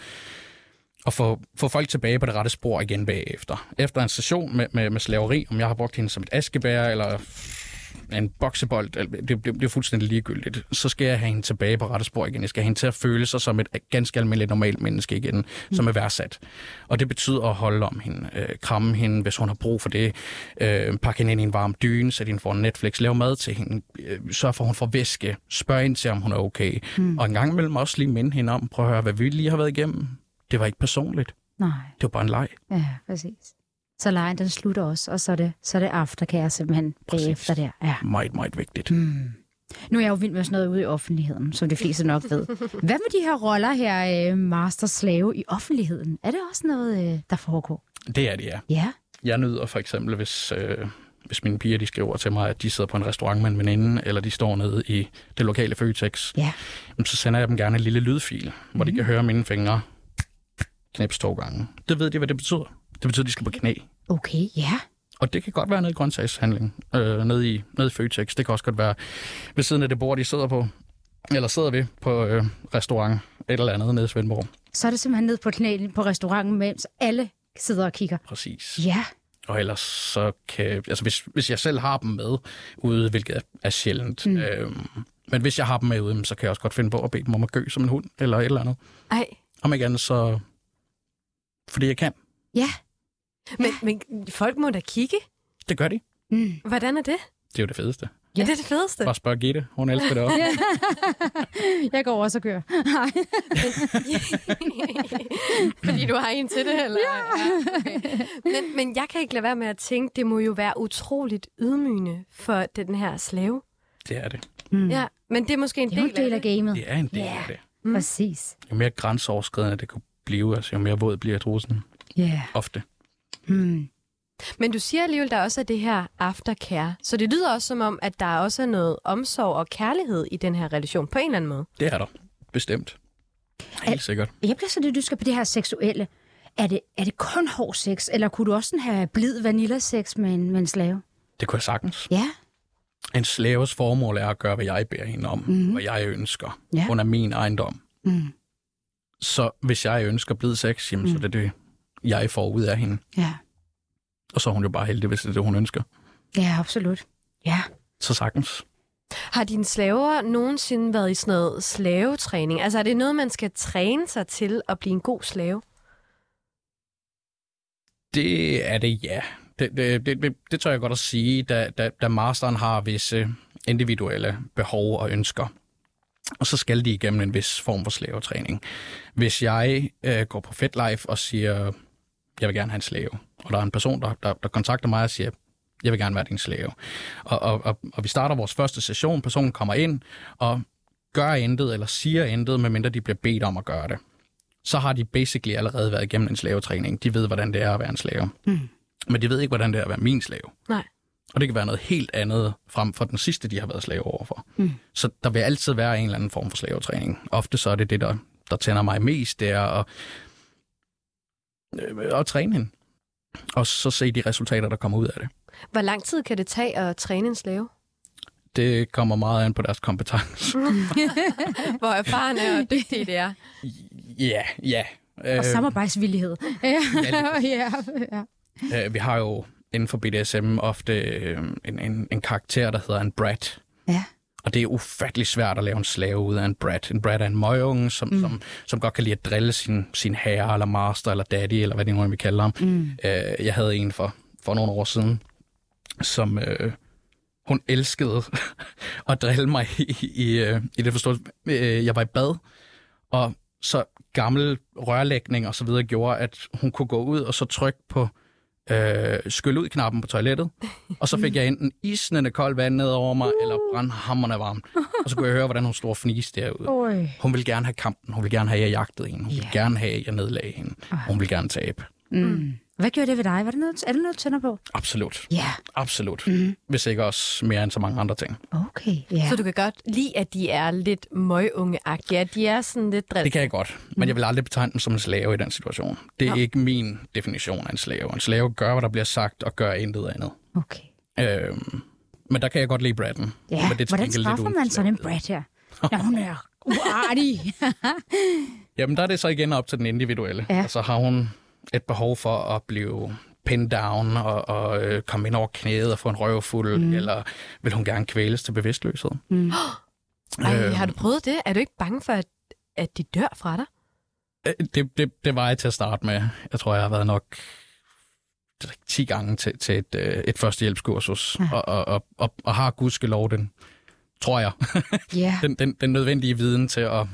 at få, få folk tilbage på det rette spor igen bagefter. Efter en session med, med, med slaveri, om jeg har brugt hende som et askebær eller en boksebold, det, det, det er fuldstændig ligegyldigt, så skal jeg have hende tilbage på rette spor igen. Jeg skal have hende til at føle sig som et ganske almindeligt normalt menneske igen, mm. som er værdsat. Og det betyder at holde om hende, øh, kramme hende, hvis hun har brug for det, øh, pakke hende ind i en varm dyne, sætte hende for Netflix, lave mad til hende, øh, sørge for, at hun får væske, spørge ind til, om hun er okay. Mm. Og en gang imellem også lige minde hende om, prøv at høre, hvad vi lige har været igennem. Det var ikke personligt. Nej, Det var bare en leg. ja, præcis. Så lejen den slutter også, og så er det, så er det aftercare simpelthen Præcis. bagefter der. Ja. Meget, meget vigtigt. Mm. Nu er jeg jo vild med sådan noget ude i offentligheden, som de fleste nok ved. Hvad med de her roller her, øh, master-slave i offentligheden? Er det også noget, øh, der foregår? Det er det, ja. Ja. Jeg nyder for eksempel, hvis, øh, hvis mine piger de skriver til mig, at de sidder på en restaurant med en veninde, eller de står nede i det lokale Føtex, Ja. så sender jeg dem gerne en lille lydfil, hvor de kan høre mine fingre knips to gange. Det ved de, hvad det betyder. Det betyder, at de skal på knæ. Okay, ja. Og det kan godt være nede i grøntsagshandling, øh, nede, i, nede i Føtex. Det kan også godt være ved siden af det bord, de sidder på, eller sidder ved på øh, restaurant, et eller andet nede i Svendborg. Så er det simpelthen ned på knæene på restauranten, mens alle sidder og kigger. Præcis. Ja. Og ellers så kan... Altså hvis, hvis jeg selv har dem med ude, hvilket er, sjældent. Mm. Øhm, men hvis jeg har dem med ude, så kan jeg også godt finde på at bede dem om at gø som en hund, eller et eller andet. Ej, Om ikke andet, så... Fordi jeg kan. Ja. Men, men folk må da kigge. Det gør de. Mm. Hvordan er det? Det er jo det fedeste. Ja. Er det det fedeste? Bare spørg Gitte. Hun elsker det også. Jeg går også og kører. Fordi du har en til det, eller? Ja. okay. men, men jeg kan ikke lade være med at tænke, det må jo være utroligt ydmygende for den her slave. Det er det. Mm. Ja, men det er måske en Det er del, en del af det. gamet. Det er en del Ja. af det. Mm. Præcis. Jo mere grænseoverskridende det kunne blive, altså jo mere våd bliver trusen. Ja. Yeah. Ofte. Mm. Men du siger alligevel, der også er det her aftercare. Så det lyder også som om, at der også er noget omsorg og kærlighed i den her relation, på en eller anden måde. Det er der. Bestemt. Helt sikkert. Jeg bliver så lidt nysgerrig på det her seksuelle. Er det, er det kun hård sex, eller kunne du også have blid vanilla-sex med en, med en slave? Det kunne jeg sagtens. Ja. En slaves formål er at gøre, hvad jeg beder hende om, Mhm. mm. hvad jeg ønsker. Ja. Hun er min ejendom. Mm. Så hvis jeg ønsker blid sex, jamen, mm. så er det det, jeg får ud af hende. Ja. Og så er hun jo bare heldig, hvis det er det, hun ønsker. Ja, absolut. Ja. Så sagtens. Har dine slaver nogensinde været i sådan noget slavetræning? Altså er det noget, man skal træne sig til at blive en god slave? Det er det, ja. Det, det, det, det, det tør jeg godt at sige, da, da, da masteren har visse individuelle behov og ønsker. Og så skal de igennem en vis form for slavetræning. Hvis jeg øh, går på FedLife og siger, jeg vil gerne have en slave, og der er en person, der, der, der kontakter mig og siger, jeg vil gerne være din slave. Og, og, og, og vi starter vores første session, personen kommer ind og gør intet eller siger intet, medmindre de bliver bedt om at gøre det. Så har de basically allerede været igennem en slavetræning. De ved, hvordan det er at være en slave. Mm. Men de ved ikke, hvordan det er at være min slave. Nej. Og det kan være noget helt andet frem for den sidste, de har været slave overfor. Mm. Så der vil altid være en eller anden form for slavetræning. Ofte så er det det, der, der tænder mig mest, det er at, øh, at træne hende. Og så se de resultater, der kommer ud af det. Hvor lang tid kan det tage at træne en slave? Det kommer meget an på deres kompetence. Hvor erfarne og dygtige det er. Ja, ja. Og Øh, samarbejdsvillighed. Ja. ja. ja. øh, vi har jo inden for BDSM ofte øh, en, en, en karakter, der hedder en brat. Ja. Og det er ufattelig svært at lave en slave ud af en brat. En brat er en møgeunge, som, mm. som, som godt kan lide at drille sin, sin herre, eller master, eller daddy, eller hvad det nu er, vi kalder ham. Mm. Øh, jeg havde en for, for nogle år siden, som, øh, hun elskede at drille mig i, i, øh, i det forståelse. Øh, Jeg var i bad, og så gammel rørlægning og så videre gjorde, at hun kunne gå ud og så trykke på øh, skyld ud knappen på toilettet, og så fik jeg enten isnende koldt vand ned over mig, eller brandhammerne varmt. Og så kunne jeg høre, hvordan hun stod og fniste derude. Oj. Hun ville gerne have kampen, hun ville gerne have, at jeg jagtede hende, hun ville Ja. gerne have, at jeg nedlagde hende, og hun ville gerne tabe. Mm. Hvad gjorde det ved dig? Var det noget, er det noget, du tænder på? Absolut. Ja. Absolut. Mm. Hvis ikke også mere end så mange andre ting. Okay, ja. Så du kan godt lide, at de er lidt møgunge-agtige, at de er sådan lidt drill. Det kan jeg godt, men jeg vil aldrig betegne dem som en slave i den situation. Det er Nå. ikke min definition af en slave. En slave gør, hvad der bliver sagt, og gør intet andet. Okay. Øhm, men der kan jeg godt lide Braden. Ja, men det er hvordan straffer man sådan en brat her? Når hun er uartig. Jamen, der er det så igen op til den individuelle. Ja. Altså har hun et behov for at blive pinned down og, og øh, komme ind over knæet og få en røvfuld, mm. eller vil hun gerne kvæles til bevidstløshed? Mm. Ej, Øhm. har du prøvet det? Er du ikke bange for, at, at de dør fra dig? Øh, Det, det, det var jeg til at starte med. Jeg tror, jeg har været nok 10 gange til, til et, øh, et førstehjælpskursus, Ja. og, og, og, og, og har gudskelov den, tror jeg, Ja. den, den, den nødvendige viden til at,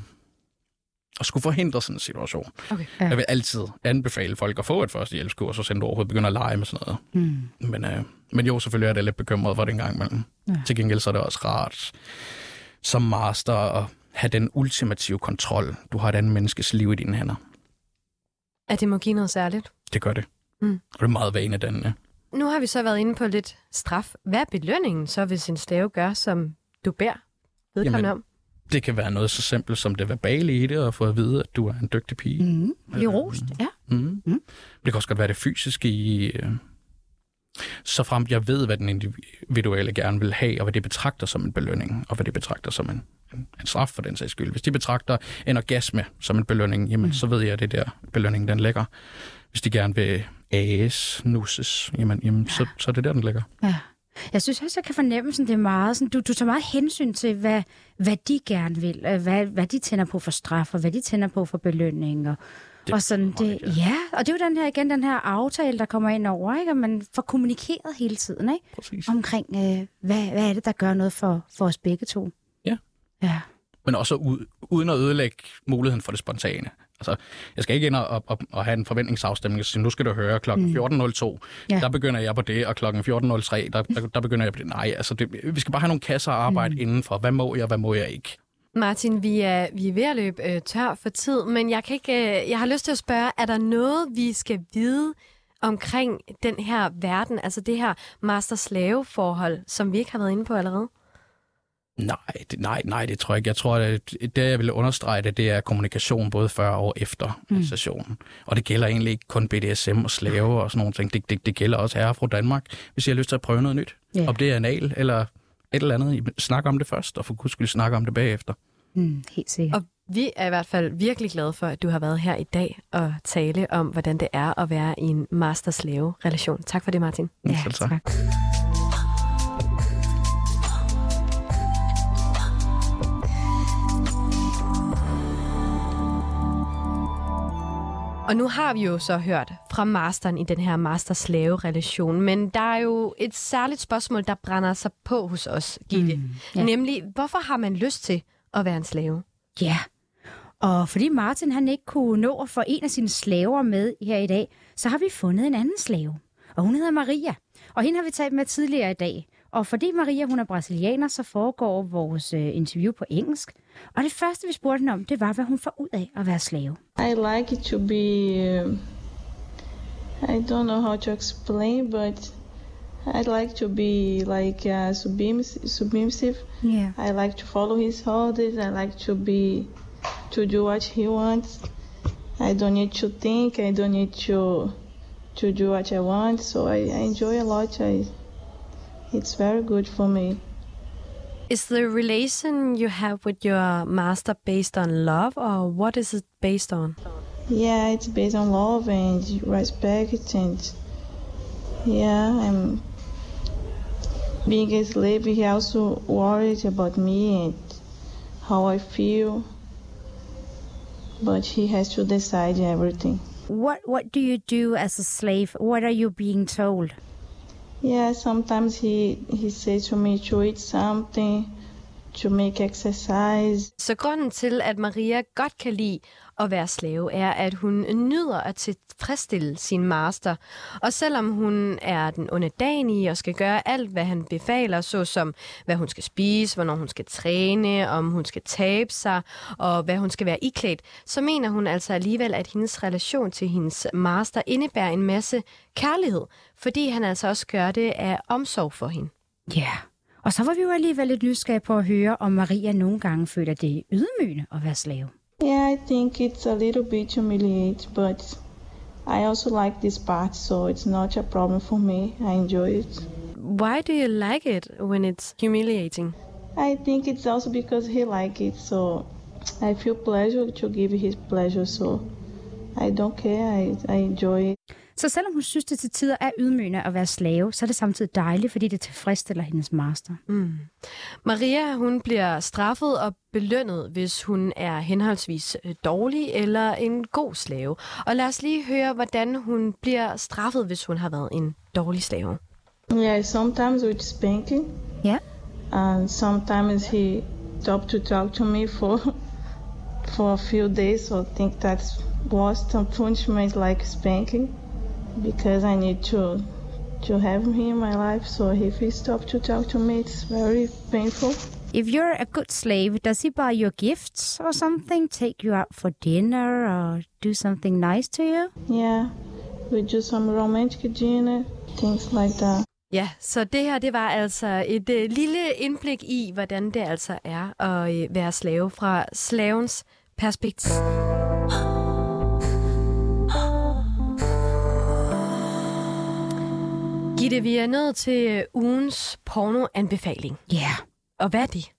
at skulle forhindre sådan en situation. Okay. Ja. Jeg vil altid anbefale folk at få et førstehjælpskursus, inden du overhovedet begynder at lege med sådan noget. Mm. Men, øh, men jo, selvfølgelig er det lidt bekymret for det en gang imellem. Ja. Til gengæld så er det også rart som master at have den ultimative kontrol. Du har et andet menneskes liv i dine hænder. At det må give noget særligt. Det gør det. Mm. Og det er meget vanedannende. Nu har vi så været inde på lidt straf. Hvad er belønningen så, hvis en slave gør, som du beder vedkommende om? Det kan være noget så simpelt som det verbale i det, og få at vide, at du er en dygtig pige. Mm. Bliv rost, ja. Mm. Mm. Det kan også godt være det fysiske i... Øh, så frem jeg ved, hvad den individuelle gerne vil have, og hvad de betragter som en belønning, og hvad de betragter som en, en, straf for den sags skyld. Hvis de betragter en orgasme som en belønning, jamen mm. så ved jeg, at det er der belønningen den ligger. Hvis de gerne vil ages, nusses, jamen, jamen så, så er det der, den ligger. ja. Jeg synes også, jeg kan fornemme, sådan, det er meget, sådan, du, du tager meget hensyn til, hvad, hvad de gerne vil, øh, hvad, hvad de tænder på for straf, og hvad de tænder på for belønning. Og, Det og sådan, det, meget, ja, og det er jo den her, igen, den her aftale, der kommer ind over, ikke? og man får kommunikeret hele tiden ikke? Præcis. omkring, øh, hvad, hvad er det, der gør noget for, for os begge to. Ja. Ja. men også ud, uden at ødelægge muligheden for det spontane. Altså, jeg skal ikke ind og, og, og have en forventningsafstemning og sige, nu skal du høre klokken Mm. 14.02, Ja. der begynder jeg på det, og klokken 14.03, der, der, der begynder jeg på det. Nej, altså, det, vi skal bare have nogle kasser at arbejde mm. indenfor. Hvad må jeg, hvad må jeg ikke? Martin, vi er, vi er ved at løbe øh, tør for tid, men jeg, kan ikke, øh, jeg har lyst til at spørge, er der noget, vi skal vide omkring den her verden, altså det her master-slave-forhold, som vi ikke har været inde på allerede? Nej, det, nej, nej, det tror jeg ikke. Jeg tror, at det, jeg vil understrege det, det er kommunikation både før og efter mm. sessionen. Og det gælder egentlig ikke kun BDSM og slave og sådan nogle ting. Det, det, det gælder også herre fra Danmark, hvis jeg har lyst til at prøve noget nyt. Ja. Om det er anal eller et eller andet. Snak om det først, og for guds skyld snakke om det bagefter. Mm, helt sikkert. Og vi er i hvert fald virkelig glade for, at du har været her i dag og tale om, hvordan det er at være i en master-slave-relation. Tak for det, Martin. ja, Selv tak. tak. Og nu har vi jo så hørt fra masteren i den her master-slave-relation, men der er jo et særligt spørgsmål, der brænder sig på hos os, Gitte. Mm, ja. Nemlig, hvorfor har man lyst til at være en slave? Ja, og fordi Martin han ikke kunne nå at få en af sine slaver med her i dag, så har vi fundet en anden slave. Og hun hedder Maria. Og hende har vi talt med tidligere i dag. Og fordi Maria hun er brasilianer, så foregår vores øh, interview på engelsk. Og det første, vi spurgte hende om, det var, hvad hun får ud af at være slave. I like to be. um I don't know how to explain, but I like to be like uh, submiss- submissive. Yeah. I like to follow his orders. I like to be to do what he wants. I don't need to think. I don't need to to do what I want. So I, I enjoy a lot. I, it's very good for me. Is the relation you have with your master based on love, or what is it based on? Yeah, it's based on love and respect and yeah, I'm being a slave. He also worried about me and how I feel, but he has to decide everything. What What do you do as a slave? What are you being told? Yeah, sometimes he he says to me to eat something, to make exercise. Så grunden til, at Maria godt kan lide at være slave, er, at hun nyder at tilfredsstille sin master. Og selvom hun er den underdanige og skal gøre alt, hvad han befaler, såsom hvad hun skal spise, hvornår hun skal træne, om hun skal tabe sig, og hvad hun skal være iklædt, så mener hun altså alligevel, at hendes relation til hendes master indebærer en masse kærlighed, fordi han altså også gør det af omsorg for hende. Ja. Yeah. Og så var vi jo alligevel lidt nysgerrige på at høre, om Maria nogle gange føler det ydmygende at være slave. Yeah, I think it's a little bit humiliating, but I also like this part, so it's not a problem for me. I enjoy it. Why do you like it when it's humiliating? I think it's also because he like it, so I feel pleasure to give his pleasure, so I don't care. I, I enjoy it. Så selvom hun synes, det til tider er ydmygende at være slave, så er det samtidig dejligt, fordi det tilfredsstiller hendes master. Mm. Maria, hun bliver straffet og belønnet, hvis hun er henholdsvis øh, dårlig eller en god slave. Og lad os lige høre, hvordan hun bliver straffet, hvis hun har været en dårlig slave. Yeah, sometimes with spanking, Ja. and sometimes he stopped to talk to me for for a few days. So I think that's was some punishment like spanking, because I need to to have him in my life. So if he stopped to talk to me, it's very painful. If you're a good slave, does he buy you gifts or something? Take you out for dinner or do something nice to you? Yeah, we do some romantic dinner, things like that. Ja, så det her det var altså et øh, lille indblik i, hvordan det altså er at øh, være slave fra slavens perspektiv. Gitte, vi er nået til øh, ugens pornoanbefaling. Ja. Yeah. Og hvad er det?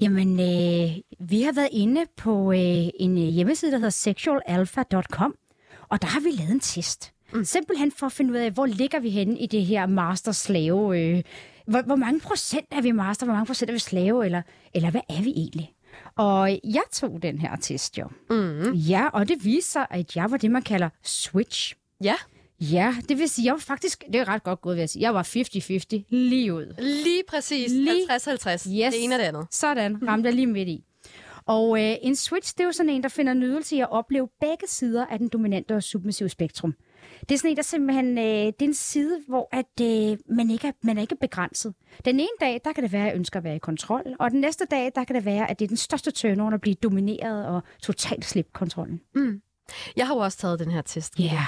Jamen, øh, vi har været inde på øh, en øh, hjemmeside, der hedder sexualalpha.com, og der har vi lavet en test. Mm. Simpelthen for at finde ud af, hvor ligger vi henne i det her master-slave. Øh, hvor, hvor mange procent er vi master, hvor mange procent er vi slave, eller, eller hvad er vi egentlig? Og jeg tog den her test jo. Mm. Ja, og det viser sig, at jeg var det, man kalder switch. Ja, Ja, det vil sige, jeg var faktisk, det er ret godt gået ved at sige, jeg var 50-50 lige ud. lige præcis. Lige- 50-50. Yes. Det ene og det andet. Sådan, ramte jeg lige midt i. Og øh, en switch, det er jo sådan en, der finder nydelse i at opleve begge sider af den dominante og submissive spektrum. Det er sådan en, der simpelthen, øh, det er en side, hvor at, øh, man, ikke er, man er ikke begrænset. Den ene dag, der kan det være, at jeg ønsker at være i kontrol, og den næste dag, der kan det være, at det er den største turnover at blive domineret og totalt slippe kontrollen. Jeg har jo også taget den her test. Ja. Yeah.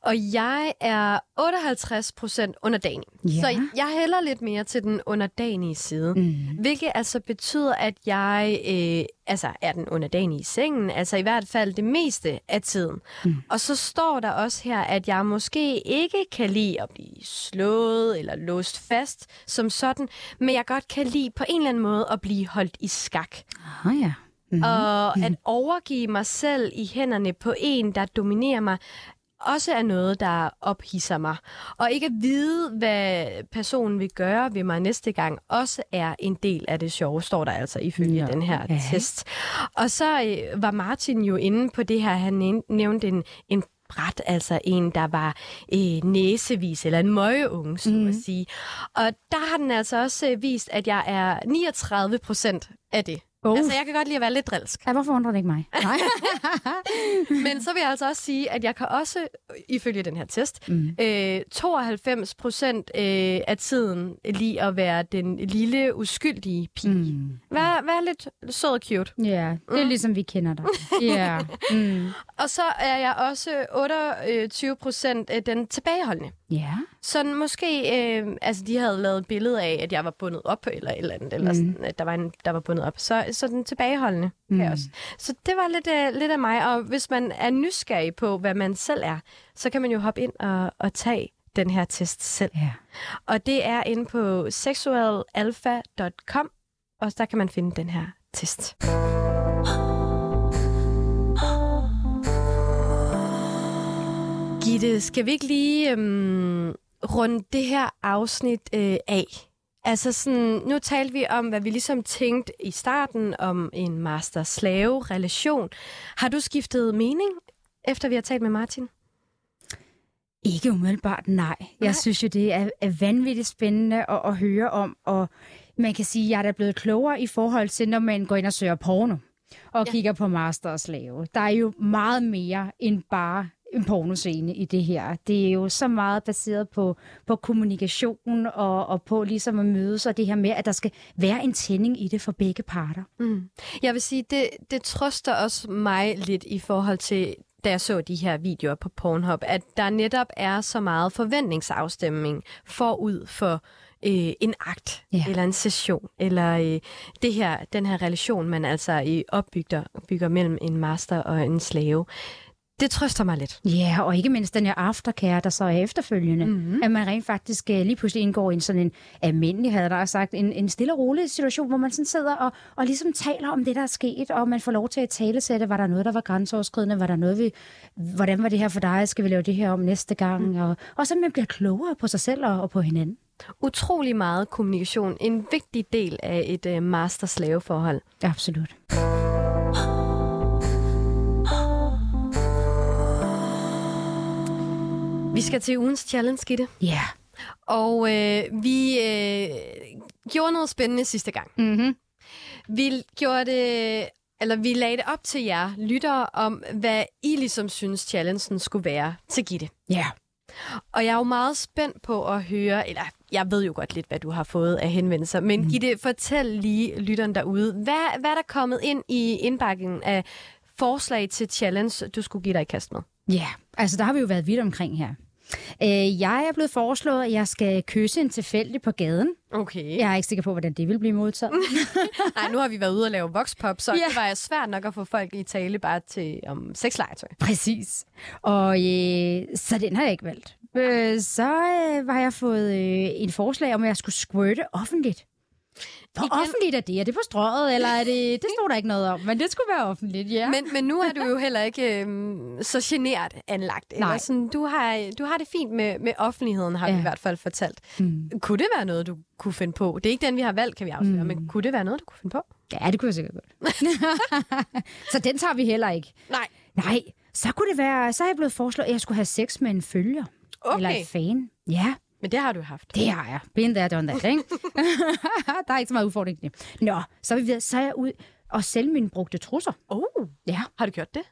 Og jeg er 58 procent underdanig. Ja. Så jeg hælder lidt mere til den underdanige side. Mm. Hvilket altså betyder, at jeg øh, altså er den underdanige i sengen. Altså i hvert fald det meste af tiden. Mm. Og så står der også her, at jeg måske ikke kan lide at blive slået eller låst fast som sådan. Men jeg godt kan lide på en eller anden måde at blive holdt i skak. Ah ja. Mm. Og at overgive mig selv i hænderne på en, der dominerer mig, også er noget, der ophisser mig. Og ikke at vide, hvad personen vil gøre ved mig næste gang, også er en del af det sjove, står der altså ifølge Ja, den her okay. test. Og så øh, var Martin jo inde på det her, han nævn- nævnte en, en bræt, altså en, der var øh, næsevis, eller en møgeunge, så mm. at sige. Og der har den altså også øh, vist, at jeg er 39 procent af det. Oh. Altså, jeg kan godt lide at være lidt drilsk. Ja, hvorfor undrer det ikke mig? Nej. Men så vil jeg altså også sige, at jeg kan også, øh, ifølge den her test, Mm. øh, 92 procent øh, af tiden lide at være den lille, uskyldige pige. Mm. Mm. Vær, vær lidt sød og cute. Ja, det er ligesom vi kender dig. Ja. Mm. Og så er jeg også 28 procent den tilbageholdende. Ja. Sådan måske, øh, altså de havde lavet et billede af, at jeg var bundet op, eller et eller andet, eller Mm. sådan, at der var en, der var bundet op. Så, så den tilbageholdende mm. Mm. også. Så det var lidt, øh, lidt af mig, og hvis man er nysgerrig på, hvad man selv er, så kan man jo hoppe ind og, og tage den her test selv. Ja. Og det er inde på sexualalpha.com, og der kan man finde den her test. Gitte, skal vi ikke lige øhm, runde det her afsnit øh, af? Altså sådan, nu talte vi om, hvad vi ligesom tænkte i starten om en master-slave-relation. Har du skiftet mening, efter vi har talt med Martin? Ikke umiddelbart, nej. Jeg synes jo, det er, er vanvittigt spændende at, at høre om, og man kan sige, at jeg er da blevet klogere i forhold til, når man går ind og søger porno og ja. kigger på master og slave. Der er jo meget mere end bare en pornoscene i det her. Det er jo så meget baseret på, på kommunikation og, og på ligesom at mødes, og det her med, at der skal være en tænding i det for begge parter. Mm. Jeg vil sige, det, det trøster også mig lidt i forhold til da jeg så de her videoer på Pornhub, at der netop er så meget forventningsafstemning forud for øh, en akt, Ja. eller en session, eller øh, det her, den her relation, man altså øh, opbygger bygger mellem en master og en slave. Det trøster mig lidt. Ja, og ikke mindst den her aftercare, der så er efterfølgende. Mm-hmm. At man rent faktisk uh, lige pludselig indgår i en sådan en almindelig, havde der sagt, en, en stille og rolig situation, hvor man sådan sidder og, og ligesom taler om det, der er sket, og man får lov til at talesætte, var der noget, der var grænseoverskridende, var der noget, vi, hvordan var det her for dig, skal vi lave det her om næste gang, mm. og, og så man bliver klogere på sig selv og, og på hinanden. Utrolig meget kommunikation. En vigtig del af et øh, master-slave-forhold. Absolut. Vi skal til ugens challenge, Gitte. Ja. Yeah. Og øh, vi øh, gjorde noget spændende sidste gang. Mm-hmm. Vi gjorde det, eller vi lagde det op til jer lyttere om, hvad I ligesom synes challengen skulle være til Gitte. Ja. Yeah. Og jeg er jo meget spændt på at høre, eller jeg ved jo godt lidt, hvad du har fået af henvendelser, men mm. Gitte, fortæl lige lytteren derude, hvad, hvad er der kommet ind i indbakken af forslag til challenge, du skulle give dig i kast med? Ja, yeah. altså der har vi jo været vidt omkring her. Øh, jeg er blevet foreslået, at jeg skal kysse en tilfældig på gaden. Okay. Jeg er ikke sikker på, hvordan det vil blive modtaget. Nej, nu har vi været ude og lave voxpop, så Ja. det var svært nok at få folk i tale bare til om sexlegetøj. Præcis. Og øh, så den har jeg ikke valgt. Øh, så øh, har jeg fået øh, en forslag om, at jeg skulle squirte offentligt. Hvor Igen. offentligt er det? Er det på strøget, eller er det... Det stod der ikke noget om, men det skulle være offentligt, ja. Men, men nu er du jo heller ikke øhm, så genert anlagt. Eller Nej. sådan, du, har, du har det fint med, med offentligheden, har ja. vi i hvert fald fortalt. Mm. Kunne det være noget, du kunne finde på? Det er ikke den, vi har valgt, kan vi afsløre. Mm. men kunne det være noget, du kunne finde på? Ja, det kunne jeg sikkert godt. så den tager vi heller ikke. Nej. Nej, så kunne det være... Så er jeg blevet foreslået, at jeg skulle have sex med en følger. Okay, Eller en fan. Ja, men det har du haft. det har jeg. Been there, done that, ikke? der er ikke så meget udfordring i det. Nå, så er vi ved, så er jeg ud og sælge mine brugte trusser. Oh, Ja. har du gjort det?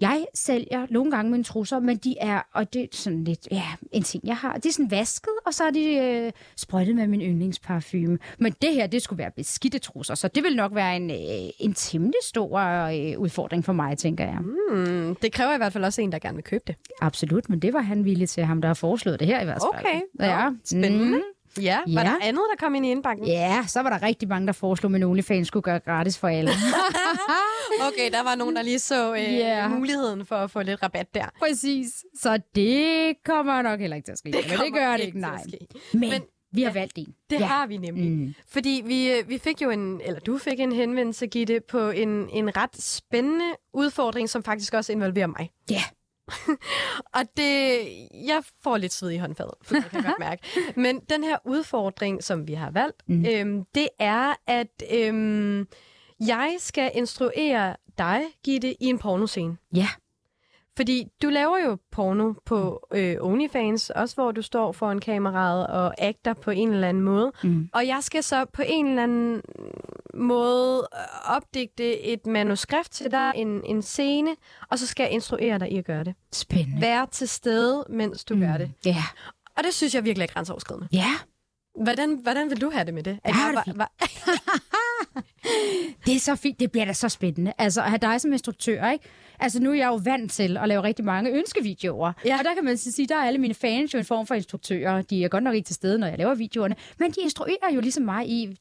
Jeg sælger nogle gange mine trusser, men de er, og det er sådan lidt, ja, en ting, jeg har. De er sådan vasket, og så er de øh, sprøjtet med min yndlingsparfume. Men det her, det skulle være beskidte trusser, så det vil nok være en, øh, en temmelig stor øh, udfordring for mig, tænker jeg. Mm, det kræver i hvert fald også en, der gerne vil købe det. Absolut, men det var han villig til, ham der har foreslået det her i hvert fald. Okay. Ja. Spændende. Mm. Ja, var Ja. der andet, der kom ind i indbakken? Ja, så var der rigtig mange, der foreslog, at OnlyFans skulle gøre gratis for alle. Okay, der var nogen, der lige så øh, Ja. muligheden for at få lidt rabat der. Præcis. Så det kommer nok heller ikke til at ske. Det men det gør det ikke nej. Men, Men- vi har valgt en. Det ja. har vi nemlig. Mm. Fordi vi, øh, vi fik jo en, eller du fik en henvendelse, Gitte, på en, en ret spændende udfordring, som faktisk også involverer mig. Ja. Og det, jeg får lidt sved i håndfadet, for det kan jeg godt mærke. Men den her udfordring, som vi har valgt, mm. Øhm, det er, at øhm, jeg skal instruere dig, Gitte, i en pornoscene. Ja. Fordi du laver jo porno på øh, OnlyFans, også hvor du står foran kameraet og agter på en eller anden måde. Mm. Og jeg skal så på en eller anden måde øh, opdigte et manuskript til dig, en, en scene, og så skal jeg instruere dig i at gøre det. Spændende. Vær til stede, mens du mm. gør det. Ja. Og det synes jeg virkelig er grænseoverskridende. Ja, Hvordan, hvordan vil du have det med det? At Jeg var, fint. var, det er så fint. Det bliver da så spændende. Altså, at have dig som instruktør, ikke? Altså, nu er jeg jo vant til at lave rigtig mange ønskevideoer. Ja. Og der kan man så sige, der er alle mine fans jo en form for instruktører. De er godt nok ikke til stede, når jeg laver videoerne. Men de instruerer jo ligesom mig i,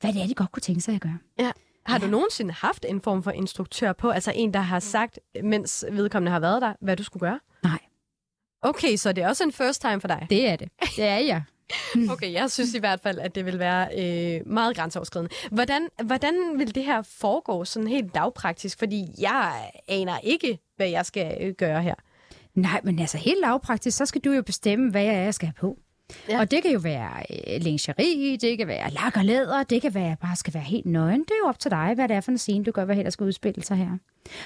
hvad det er, de godt kunne tænke sig at gøre. ja. Har du nogensinde haft en form for instruktør på? Altså en, der har sagt, mens vedkommende har været der, hvad du skulle gøre? Nej, Okay, så det er også en first time for dig. det er det. Det er jeg. Okay, jeg synes i hvert fald, at det vil være øh, meget grænseoverskridende. Hvordan, hvordan vil det her foregå sådan helt dagpraktisk? Fordi jeg aner ikke, hvad jeg skal øh, gøre her. Nej, men altså helt lavpraktisk, så skal du jo bestemme, hvad jeg, er, jeg skal have på. Ja. Og det kan jo være øh, lingerie, det kan være lak og læder, det kan være, bare skal være helt nøgen. Det er jo op til dig, hvad det er for en scene, du gør, hvad her der skal udspille sig her.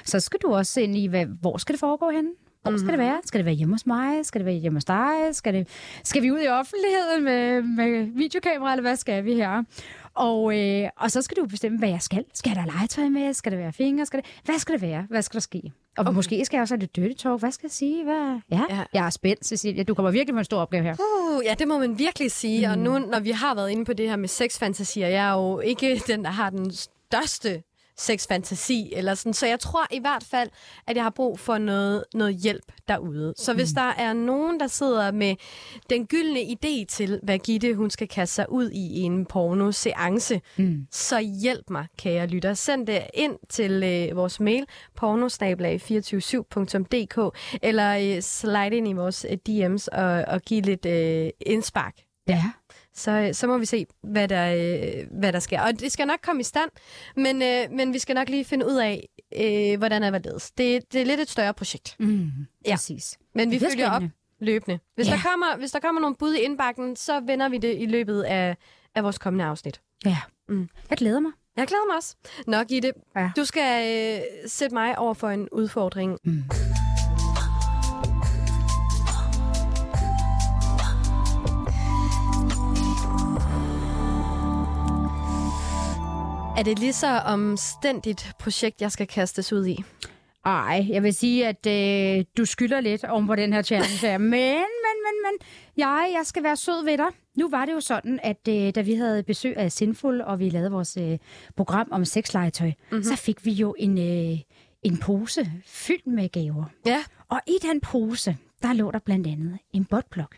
Så skal du også ind i, hvad, hvor skal det foregå henne? Hvor mm. skal det være? Skal det være hjemme hos mig? Skal det være hjemme hos dig? Skal, det, skal vi ud i offentligheden med, med videokamera, eller hvad skal vi her? Og, øh, og så skal du bestemme, hvad jeg skal. Skal der legetøj med? Skal der være fingre? Skal det, hvad skal det være? Hvad skal der ske? Og okay. måske skal jeg også have lidt dirty talk. Hvad skal jeg sige? Hvad? Ja, Ja. jeg er spændt, Cecilia. Du kommer virkelig med en stor opgave her. Uh, ja, det må man virkelig sige. Mm. Og nu, når vi har været inde på det her med sexfantasier, jeg er jo ikke den, der har den største sexfantasi, eller sådan. Så jeg tror i hvert fald, at jeg har brug for noget, noget hjælp derude. Så hvis der er nogen, der sidder med den gyldne idé til, hvad Gitte hun skal kaste sig ud i i en porno-seance, mm. så hjælp mig, kære lytter. Send det ind til øh, vores mail, pornosnablag247.dk, eller øh, slide ind i vores øh, DM's og, og give lidt øh, indspark Ja. Så, så må vi se, hvad der, øh, hvad der sker. Og det skal nok komme i stand, men, øh, men vi skal nok lige finde ud af, øh, hvordan er hvorledes. Det, det er lidt et større projekt, Mm, Ja. præcis. men vi Det er følger op løbende. Hvis, Ja. der kommer, hvis der kommer nogle bud i indbakken, så vender vi det i løbet af, af vores kommende afsnit. Ja. Mm. Jeg glæder mig. Jeg glæder mig også. Nå, Gitte, Ja. du skal øh, sætte mig over for en udfordring. Mm. Er det lige så omstændigt projekt, jeg skal kastes ud i? Ej, jeg vil sige, at øh, du skylder lidt om på den her challenge. Men, men, men, men, jeg, jeg skal være sød ved dig. Nu var det jo sådan, at øh, da vi havde besøg af Sinful, og vi lavede vores øh, program om sexlegetøj, mm-hmm. så fik vi jo en, øh, en pose fyldt med gaver. Ja. Og i den pose, der lå der blandt andet en botplok.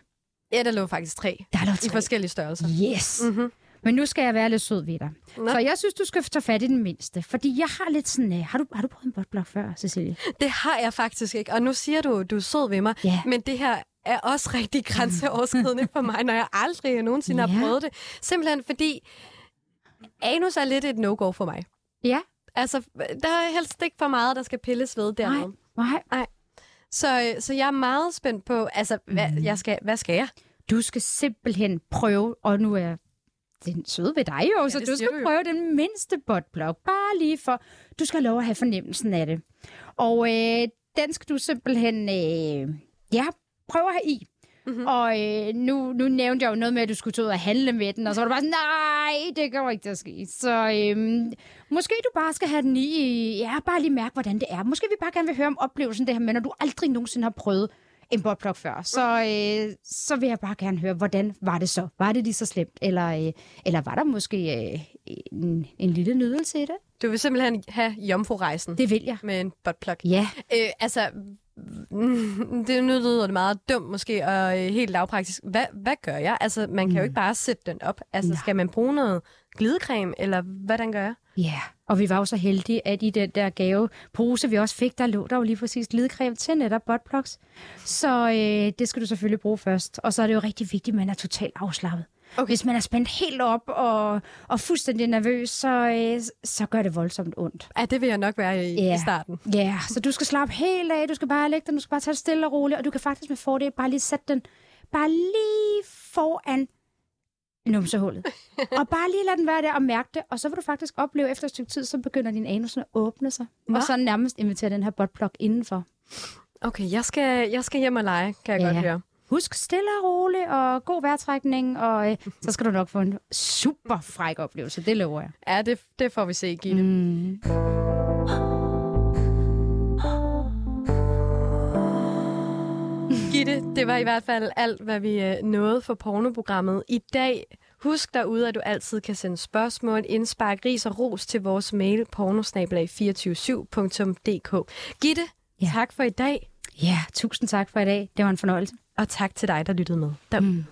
Ja, der lå faktisk tre. Der lå I tre. forskellige størrelser. Yes. Mhm. Men nu skal jeg være lidt sød ved dig. Nå. Så jeg synes, du skal tage fat i den mindste. Fordi jeg har lidt sådan... Øh, har, du, har du prøvet en botblok før, Cecilie? Det har jeg faktisk ikke. Og nu siger du, du er sød ved mig. Ja. Men det her er også rigtig grænseoverskridende for mig, når jeg aldrig nogensinde Ja. har prøvet det. Simpelthen fordi anus er lidt et no-go for mig. Ja. Altså, der er helst ikke for meget, der skal pilles ved dernede. Nej. Så, øh, så jeg er meget spændt på, altså, hvad, Mm. jeg skal, hvad skal jeg? Du skal simpelthen prøve, og nu er den søde ved dig jo, ja, så du skal du prøve den mindste botblok, bare lige for, du skal have lov at have fornemmelsen af det. Og øh, den skal du simpelthen, øh, ja, prøve at have i. Mhm. Mm-hmm. Og øh, nu, nu nævnte jeg jo noget med, at du skulle tage ud og handle med den, og så var du bare sådan, nej, det kommer ikke til at ske. Så øh, måske du bare skal have den i, ja, bare lige mærke, hvordan det er. Måske vi bare gerne vil høre om oplevelsen det her med, når du aldrig nogensinde har prøvet en botplok før. Så, øh, så vil jeg bare gerne høre, hvordan var det så? Var det lige så slemt? Eller, øh, eller var der måske øh, en, en lille nydelse i det? Du vil simpelthen have jomfru-rejsen Det vil jeg. med en buttplug. Ja. Øh, altså, mm, det nu lyder det meget dumt måske, og øh, helt lavpraktisk. Hvad, hvad gør jeg? Altså, man kan jo ikke bare sætte den op. Altså, Mm. Nej. skal man bruge noget glidecreme, eller hvordan gør jeg? Ja, og vi var jo så heldige, at i den der gavepose, vi også fik, der lå der jo lige præcis glidecreme til netop buttplugs. Så øh, det skal du selvfølgelig bruge først. Og så er det jo rigtig vigtigt, at man er totalt afslappet. Okay. Hvis man er spændt helt op og, og fuldstændig nervøs, så, øh, så gør det voldsomt ondt. Ja, det vil jeg nok være i, Ja. i starten. Ja, yeah, så du skal slappe helt af, du skal bare lægge den, du skal bare tage det stille og roligt, og du kan faktisk med fordel bare lige sætte den bare lige foran numsehullet. og bare lige lade den være der og mærke det, og så vil du faktisk opleve efter et stykke tid, så begynder din anus at åbne sig. Hva? Og så nærmest invitere den her buttplug indenfor. Okay, jeg skal, jeg skal hjem og lege, kan jeg Ja. godt høre. Husk stille og roligt og god vejrtrækning, og øh, så skal du nok få en super fræk oplevelse, det lover jeg. Ja, det, det får vi se, Gitte. Mm. Gitte, det var i hvert fald alt, hvad vi øh, nåede for pornoprogrammet i dag. Husk derude, at du altid kan sende spørgsmål, indspark, ris og ros til vores mail pornosnabelag247.dk. Gitte, ja. Tak for i dag, Ja, tusind tak for i dag. Det var en fornøjelse. og tak til dig, der lyttede med. Der. Mm.